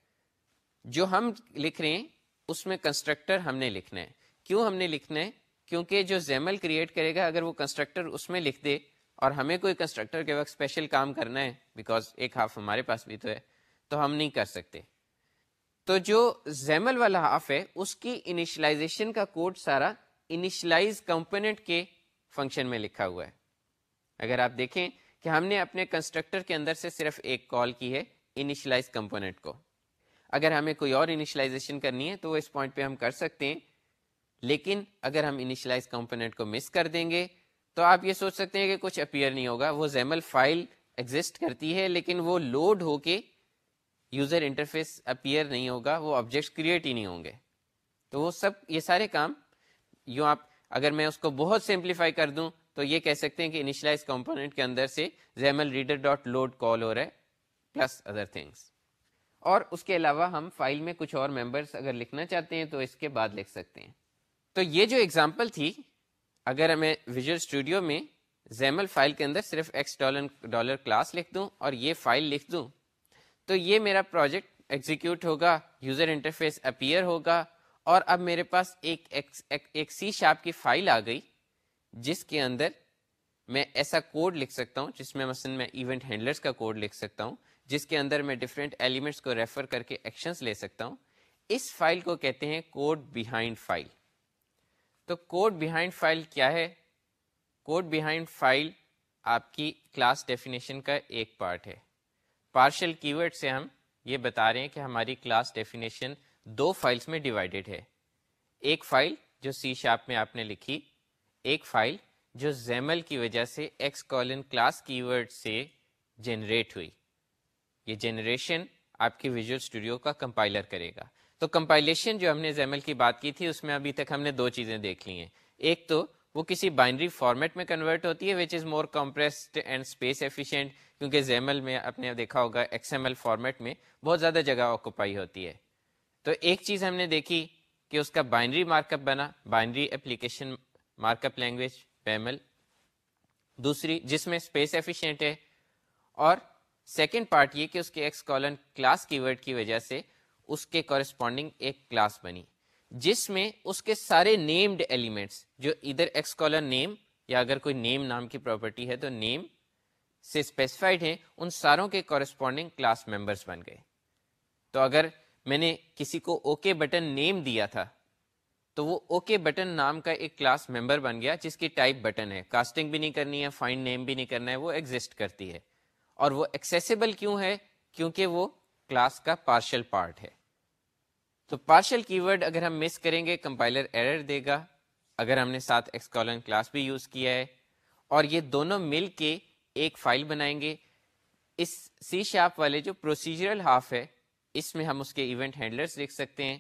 جو ہم لکھ رہے ہیں، اس میں کنسٹرکٹر ہم نے لکھنا ہے۔ کیوں ہم نے لکھنا ہے؟ کیونکہ جو زیمل کریٹ کرے گا، اگر وہ کنسٹرکٹر اس میں لکھ دے اور ہمیں کوئی کنسٹرکٹر کے وقت اسپیشل کام کرنا ہے بیکاز ایک ہاف ہمارے پاس بھی تو ہے، تو ہم نہیں کر سکتے۔ تو جو زیمل والا ہاف ہے، اس کی انیشلائزیشن کا کوڈ سارا انیشلائز کمپوننٹ کے فنکشن میں لکھا ہوا ہے۔ اگر آپ دیکھیں کہ ہم نے اپنے کنسٹرکٹر کے اندر سے صرف ایک کال کی ہے انیشلائز کمپوننٹ کو۔ اگر ہمیں کوئی اور انیشلائزیشن کرنی ہے تو اس پوائنٹ پہ ہم کر سکتے ہیں۔ لیکن اگر ہم انیشلائز کمپوننٹ کو مس کر دیں گے تو آپ یہ سوچ سکتے ہیں کہ کچھ اپیئر نہیں ہوگا۔ وہ زیمل فائل ایگزٹ کرتی ہے، لیکن وہ لوڈ ہو کے یوزر انٹرفیس اپیئر نہیں ہوگا، وہ آبجیکٹس کریٹ ہی نہیں ہوں گے۔ تو وہ سب، یہ سارے کام یوں آپ، اگر میں اس کو بہت سمپلیفائی کر دوں تو یہ کہہ سکتے ہیں کہ انیشلائز کمپوننٹ کے اندر سے XAML reader dot load call ہو رہا ہے پلس ادر تھنگس اور اس کے علاوہ ہم فائل میں کچھ اور ممبرس اگر لکھنا چاہتے ہیں تو اس کے بعد لکھ سکتے ہیں. تو یہ جو اگزامپل تھی، اگر ہمیں ویژل اسٹوڈیو میں زیمل فائل کے اندر صرف ایکس ڈالر ڈالر کلاس لکھ دوں اور یہ فائل لکھ دوں، تو یہ میرا پروجیکٹ ایگزیکیوٹ ہوگا یوزر انٹرفیس اپیئر ہوگا اور اب میرے پاس ایک ایک سی شاپ کی فائل آ گئی جس کے اندر میں ایسا کوڈ لکھ سکتا ہوں جس میں مثلا میں ایونٹ ہینڈلرس کا کوڈ لکھ سکتا ہوں، جس کے اندر میں ڈفرینٹ ایلیمنٹس کو ریفر کر کے ایکشنس لے سکتا ہوں۔ اس فائل کو کہتے ہیں کوڈ بیہائنڈ فائل تو کوڈ بیہائنڈ فائل کیا ہے؟ کوڈ بیہائنڈ فائل آپ کی کلاس ڈیفینیشن کا ایک پارٹ ہے۔ پارشل کی ورڈ سے ہم یہ بتا رہے ہیں کہ ہماری کلاس ڈیفینیشن دو فائلس میں ڈیوائڈیڈ ہے۔ ایک فائل جو سی شاپ میں آپ نے لکھی ایک فائل جو زیمل کی وجہ سے x colon class keyword سے جنریٹ ہوئی۔ یہ جنریشن آپ کی ویژول اسٹوڈیو کا کمپائلر کرے گا۔ تو کمپائلیشن جو ہم نے زیمل کی بات کی تھی، اس میں ابھی تک ہم نے دو چیزیں دیکھ لی ہیں۔ ایک تو وہ کسی بائنڈری فارمیٹ میں کنورٹ ہوتی ہے which is more compressed and space efficient کیونکہ زیمل میں آپ نے دیکھا ہوگا ایکس ایم ایل فارمیٹ میں بہت زیادہ جگہ آکوپائی ہوتی ہے۔ تو ایک چیز ہم نے دیکھی کہ اس کا بائنڈری مارک اپ بنا binary application markup language BAML دوسری، جس میں اسپیس ایفیشینٹ ہے، اور سیکنڈ پارٹ یہ کہ اس کے x colon class keyword کی وجہ سے اس کے کورسپونڈنگ ایک کلاس بنی، جس میں اس کے سارے نیمڈ ایلیمنٹس جو ادھر ایکس کالر نیم یا اگر کوئی نیم نام کی پراپرٹی ہے تو نیم سے اسپیسیفائڈ ہیں، ان ساروں کے کورسپونڈنگ کلاس ممبرس بن گئے۔ تو اگر میں نے کسی کو اوکے بٹن نیم دیا تھا تو وہ اوکے بٹن نام کا ایک کلاس ممبر بن گیا جس کی ٹائپ بٹن ہے۔ کاسٹنگ بھی نہیں کرنی ہے فائن نیم بھی نہیں کرنا ہے، وہ ایگزٹ کرتی ہے۔ اور وہ ایکسیسیبل کیوں ہے؟ کیونکہ وہ کلاس کا پارشل پارٹ ہے۔ تو پارشل کی ورڈ اگر ہم مس کریں گے کمپائلر ایرر دے گا۔ اگر ہم نے ساتھ ایکس کالن کلاس بھی یوز کیا ہے۔ اور یہ دونوں مل کے ایک فائل بنائیں گے۔ اس سی شاپ والے جو پروسیجرل ہاف ہے، اس میں ہم اس کے ایونٹ ہینڈلرس لکھ سکتے ہیں۔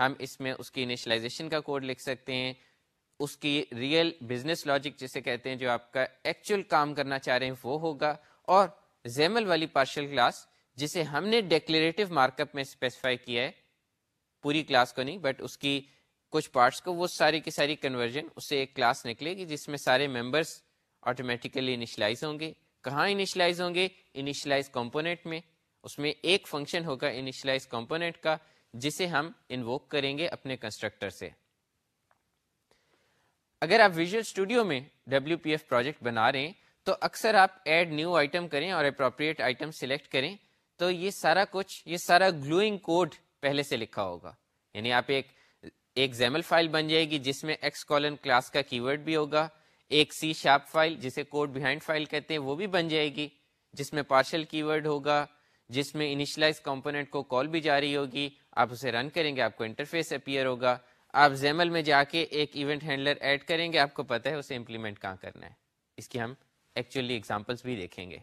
ہم اس میں اس کی انیشلائزیشن کا کوڈ لکھ سکتے ہیں، اس کی ریئل بزنس لاجک جسے کہتے ہیں، جو آپ کا ایکچوئل کام کرنا چاہ رہے ہیں، وہ ہوگا۔ اور زیمل والی پارشل کلاس جسے ہم نے ڈیکلیریٹو مارک اپ میں اسپیسیفائی کیا ہے، پوری کلاس کو نہیں بٹ اس کی کچھ پارٹس کو، وہ ساری کی ساری کنورژن اس سے ایک کلاس نکلے گی جس میں سارے ممبرس آٹومیٹیکلی انیشلائز ہوں گے۔ کہاں انیشلائز ہوں گے؟ انیشلائز کمپونیٹ میں۔ اس میں ایک فنکشن ہوگا انیشلائز کمپونیٹ کا۔ جسے ہم انووک کریں گے اپنے کنسٹرکٹر سے۔ اگر آپ ویژل اسٹوڈیو میں ڈبلو پی ایف پروجیکٹ بنا رہے ہیں، تو اکثر آپ ایڈ نیو آئٹم کریں اور اپروپریٹ آئٹم سلیکٹ کریں، تو یہ سارا کچھ، یہ سارا گلوئنگ کوڈ پہلے سے لکھا ہوگا۔ یعنی آپ ایک ایک زیمل فائل بن جائے گی، جس میں ایکس کالن کلاس کا کی ورڈ بھی ہوگا، ایک سی شارپ فائل جسے کوڈ بیہائنڈ فائل کہتے ہیں، وہ بھی بن جائے گی، جس میں پارشل کی ورڈ ہوگا، جس میں انیشلائز کمپوننٹ کو کال بھی جاری ہوگی آپ اسے رن کریں گے، آپ کو انٹرفیس اپیئر ہوگا۔ آپ زیمل میں جا کے ایک ایونٹ ہینڈلر ایڈ کریں گے، آپ کو پتہ ہے اسے امپلیمنٹ کہاں کرنا ہے۔ اس کی ہم ایکچولی ایگزامپلس بھی دیکھیں گے۔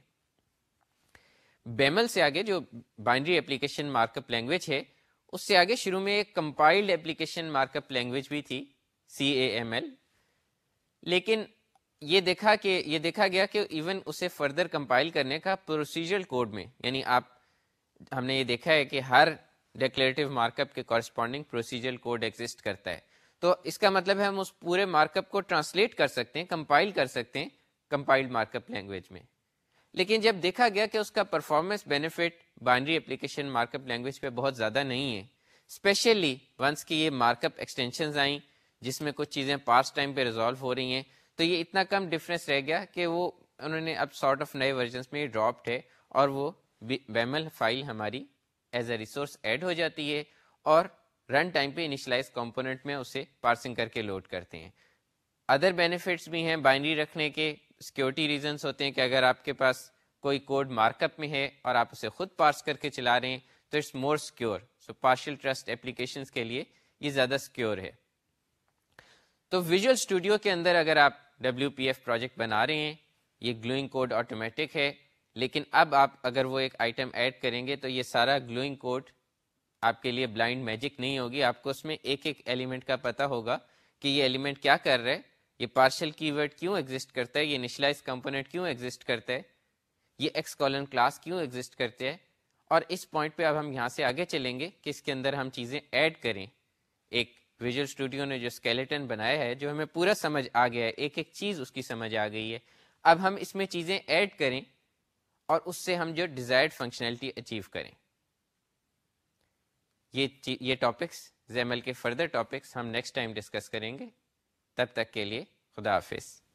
بیمل سے آگے جو binary application mark up language ہے، اس سے آگے شروع میں ایک compiled application mark up language بھی تھی سی اے ایم ایل لیکن یہ دیکھا کہ، یہ دیکھا گیا کہ ایون اسے فردر کمپائل کرنے کا پروسیجر کوڈ میں یعنی آپ، ہم نے یہ دیکھا ہے کہ ہر ڈیکلیریٹو مارک اپ کے کورسپونڈنگ پروسیجر کوڈ ایگزٹ کرتا ہے۔ تو اس کا مطلب ہے ہم اس پورے مارک اپ کو ٹرانسلیٹ کر سکتے ہیں، کمپائل کر سکتے ہیں کمپائلڈ مارک اپ لینگویج میں۔ لیکن جب دیکھا گیا کہ اس کا performance benefit binary application markup language پہ بہت زیادہ نہیں ہے، اسپیشلی ونس کی یہ مارک اپ ایکسٹینشن آئیں، جس میں کچھ چیزیں پاس ٹائم پہ ریزالو ہو رہی ہیں، تو یہ اتنا کم ڈفرینس رہ گیا کہ وہ، انہوں نے اب سارٹ آف نئے ورژنس میں ڈراپڈ ہے اور وہ بیمل فائل ہماری ایز اے ریسورس ایڈ ہو جاتی ہے اور رن ٹائم پہ انیشلائز کمپوننٹ میں اسے پارسنگ کر کے لوڈ کرتے ہیں۔ ادر بینیفٹس بھی ہیں بائنڈری رکھنے کے۔ سیکورٹی ریزنس ہوتے ہیں کہ اگر آپ کے پاس کوئی کوڈ مارک اپ میں ہے اور آپ اسے خود پارس کر کے چلا رہے ہیں تو it's more secure so partial trust application کے لیے یہ زیادہ سیکور ہے۔ تو ویژول اسٹوڈیو کے اندر اگر آپ ڈبلو پی ایف پروجیکٹ بنا رہے ہیں، یہ گلوئنگ کوڈ آٹومیٹک ہے۔ لیکن اب آپ اگر وہ ایک آئٹم ایڈ کریں گے تو یہ سارا گلوئنگ کوڈ آپ کے لیے بلائنڈ میجک نہیں ہوگی۔ آپ کو اس میں ایک ایک ایلیمنٹ کا پتا ہوگا کہ یہ ایلیمنٹ کیا کر رہا ہے یہ پارشل کی ورڈ کیوں ایگزٹ کرتا ہے؟ یہ نشلائز کمپونیٹ کیوں ایگزٹ کرتا ہے؟ یہ ایکس کالن کلاس کیوں ایگزٹ کرتے ہیں؟ اور اس پوائنٹ پہ اب ہم یہاں سے آگے چلیں گے کہ اس کے اندر ہم چیزیں ایڈ کریں۔ ایک ویژول اسٹوڈیو نے جو اسکیلیٹن بنایا ہے، جو ہمیں پورا سمجھ آ گیا ہے، ایک ایک چیز اس کی سمجھ آ گئی ہے۔ اب ہم اس میں چیزیں ایڈ کریں۔ اور اس سے ہم جو ڈیزائرڈ فنکشنلٹی اچیو کریں۔ یہ یہ ٹاپکس زیمل کے فردر ٹاپکس ہم نیکسٹ ٹائم ڈسکس کریں گے۔ تب تک کے لیے خدا حافظ۔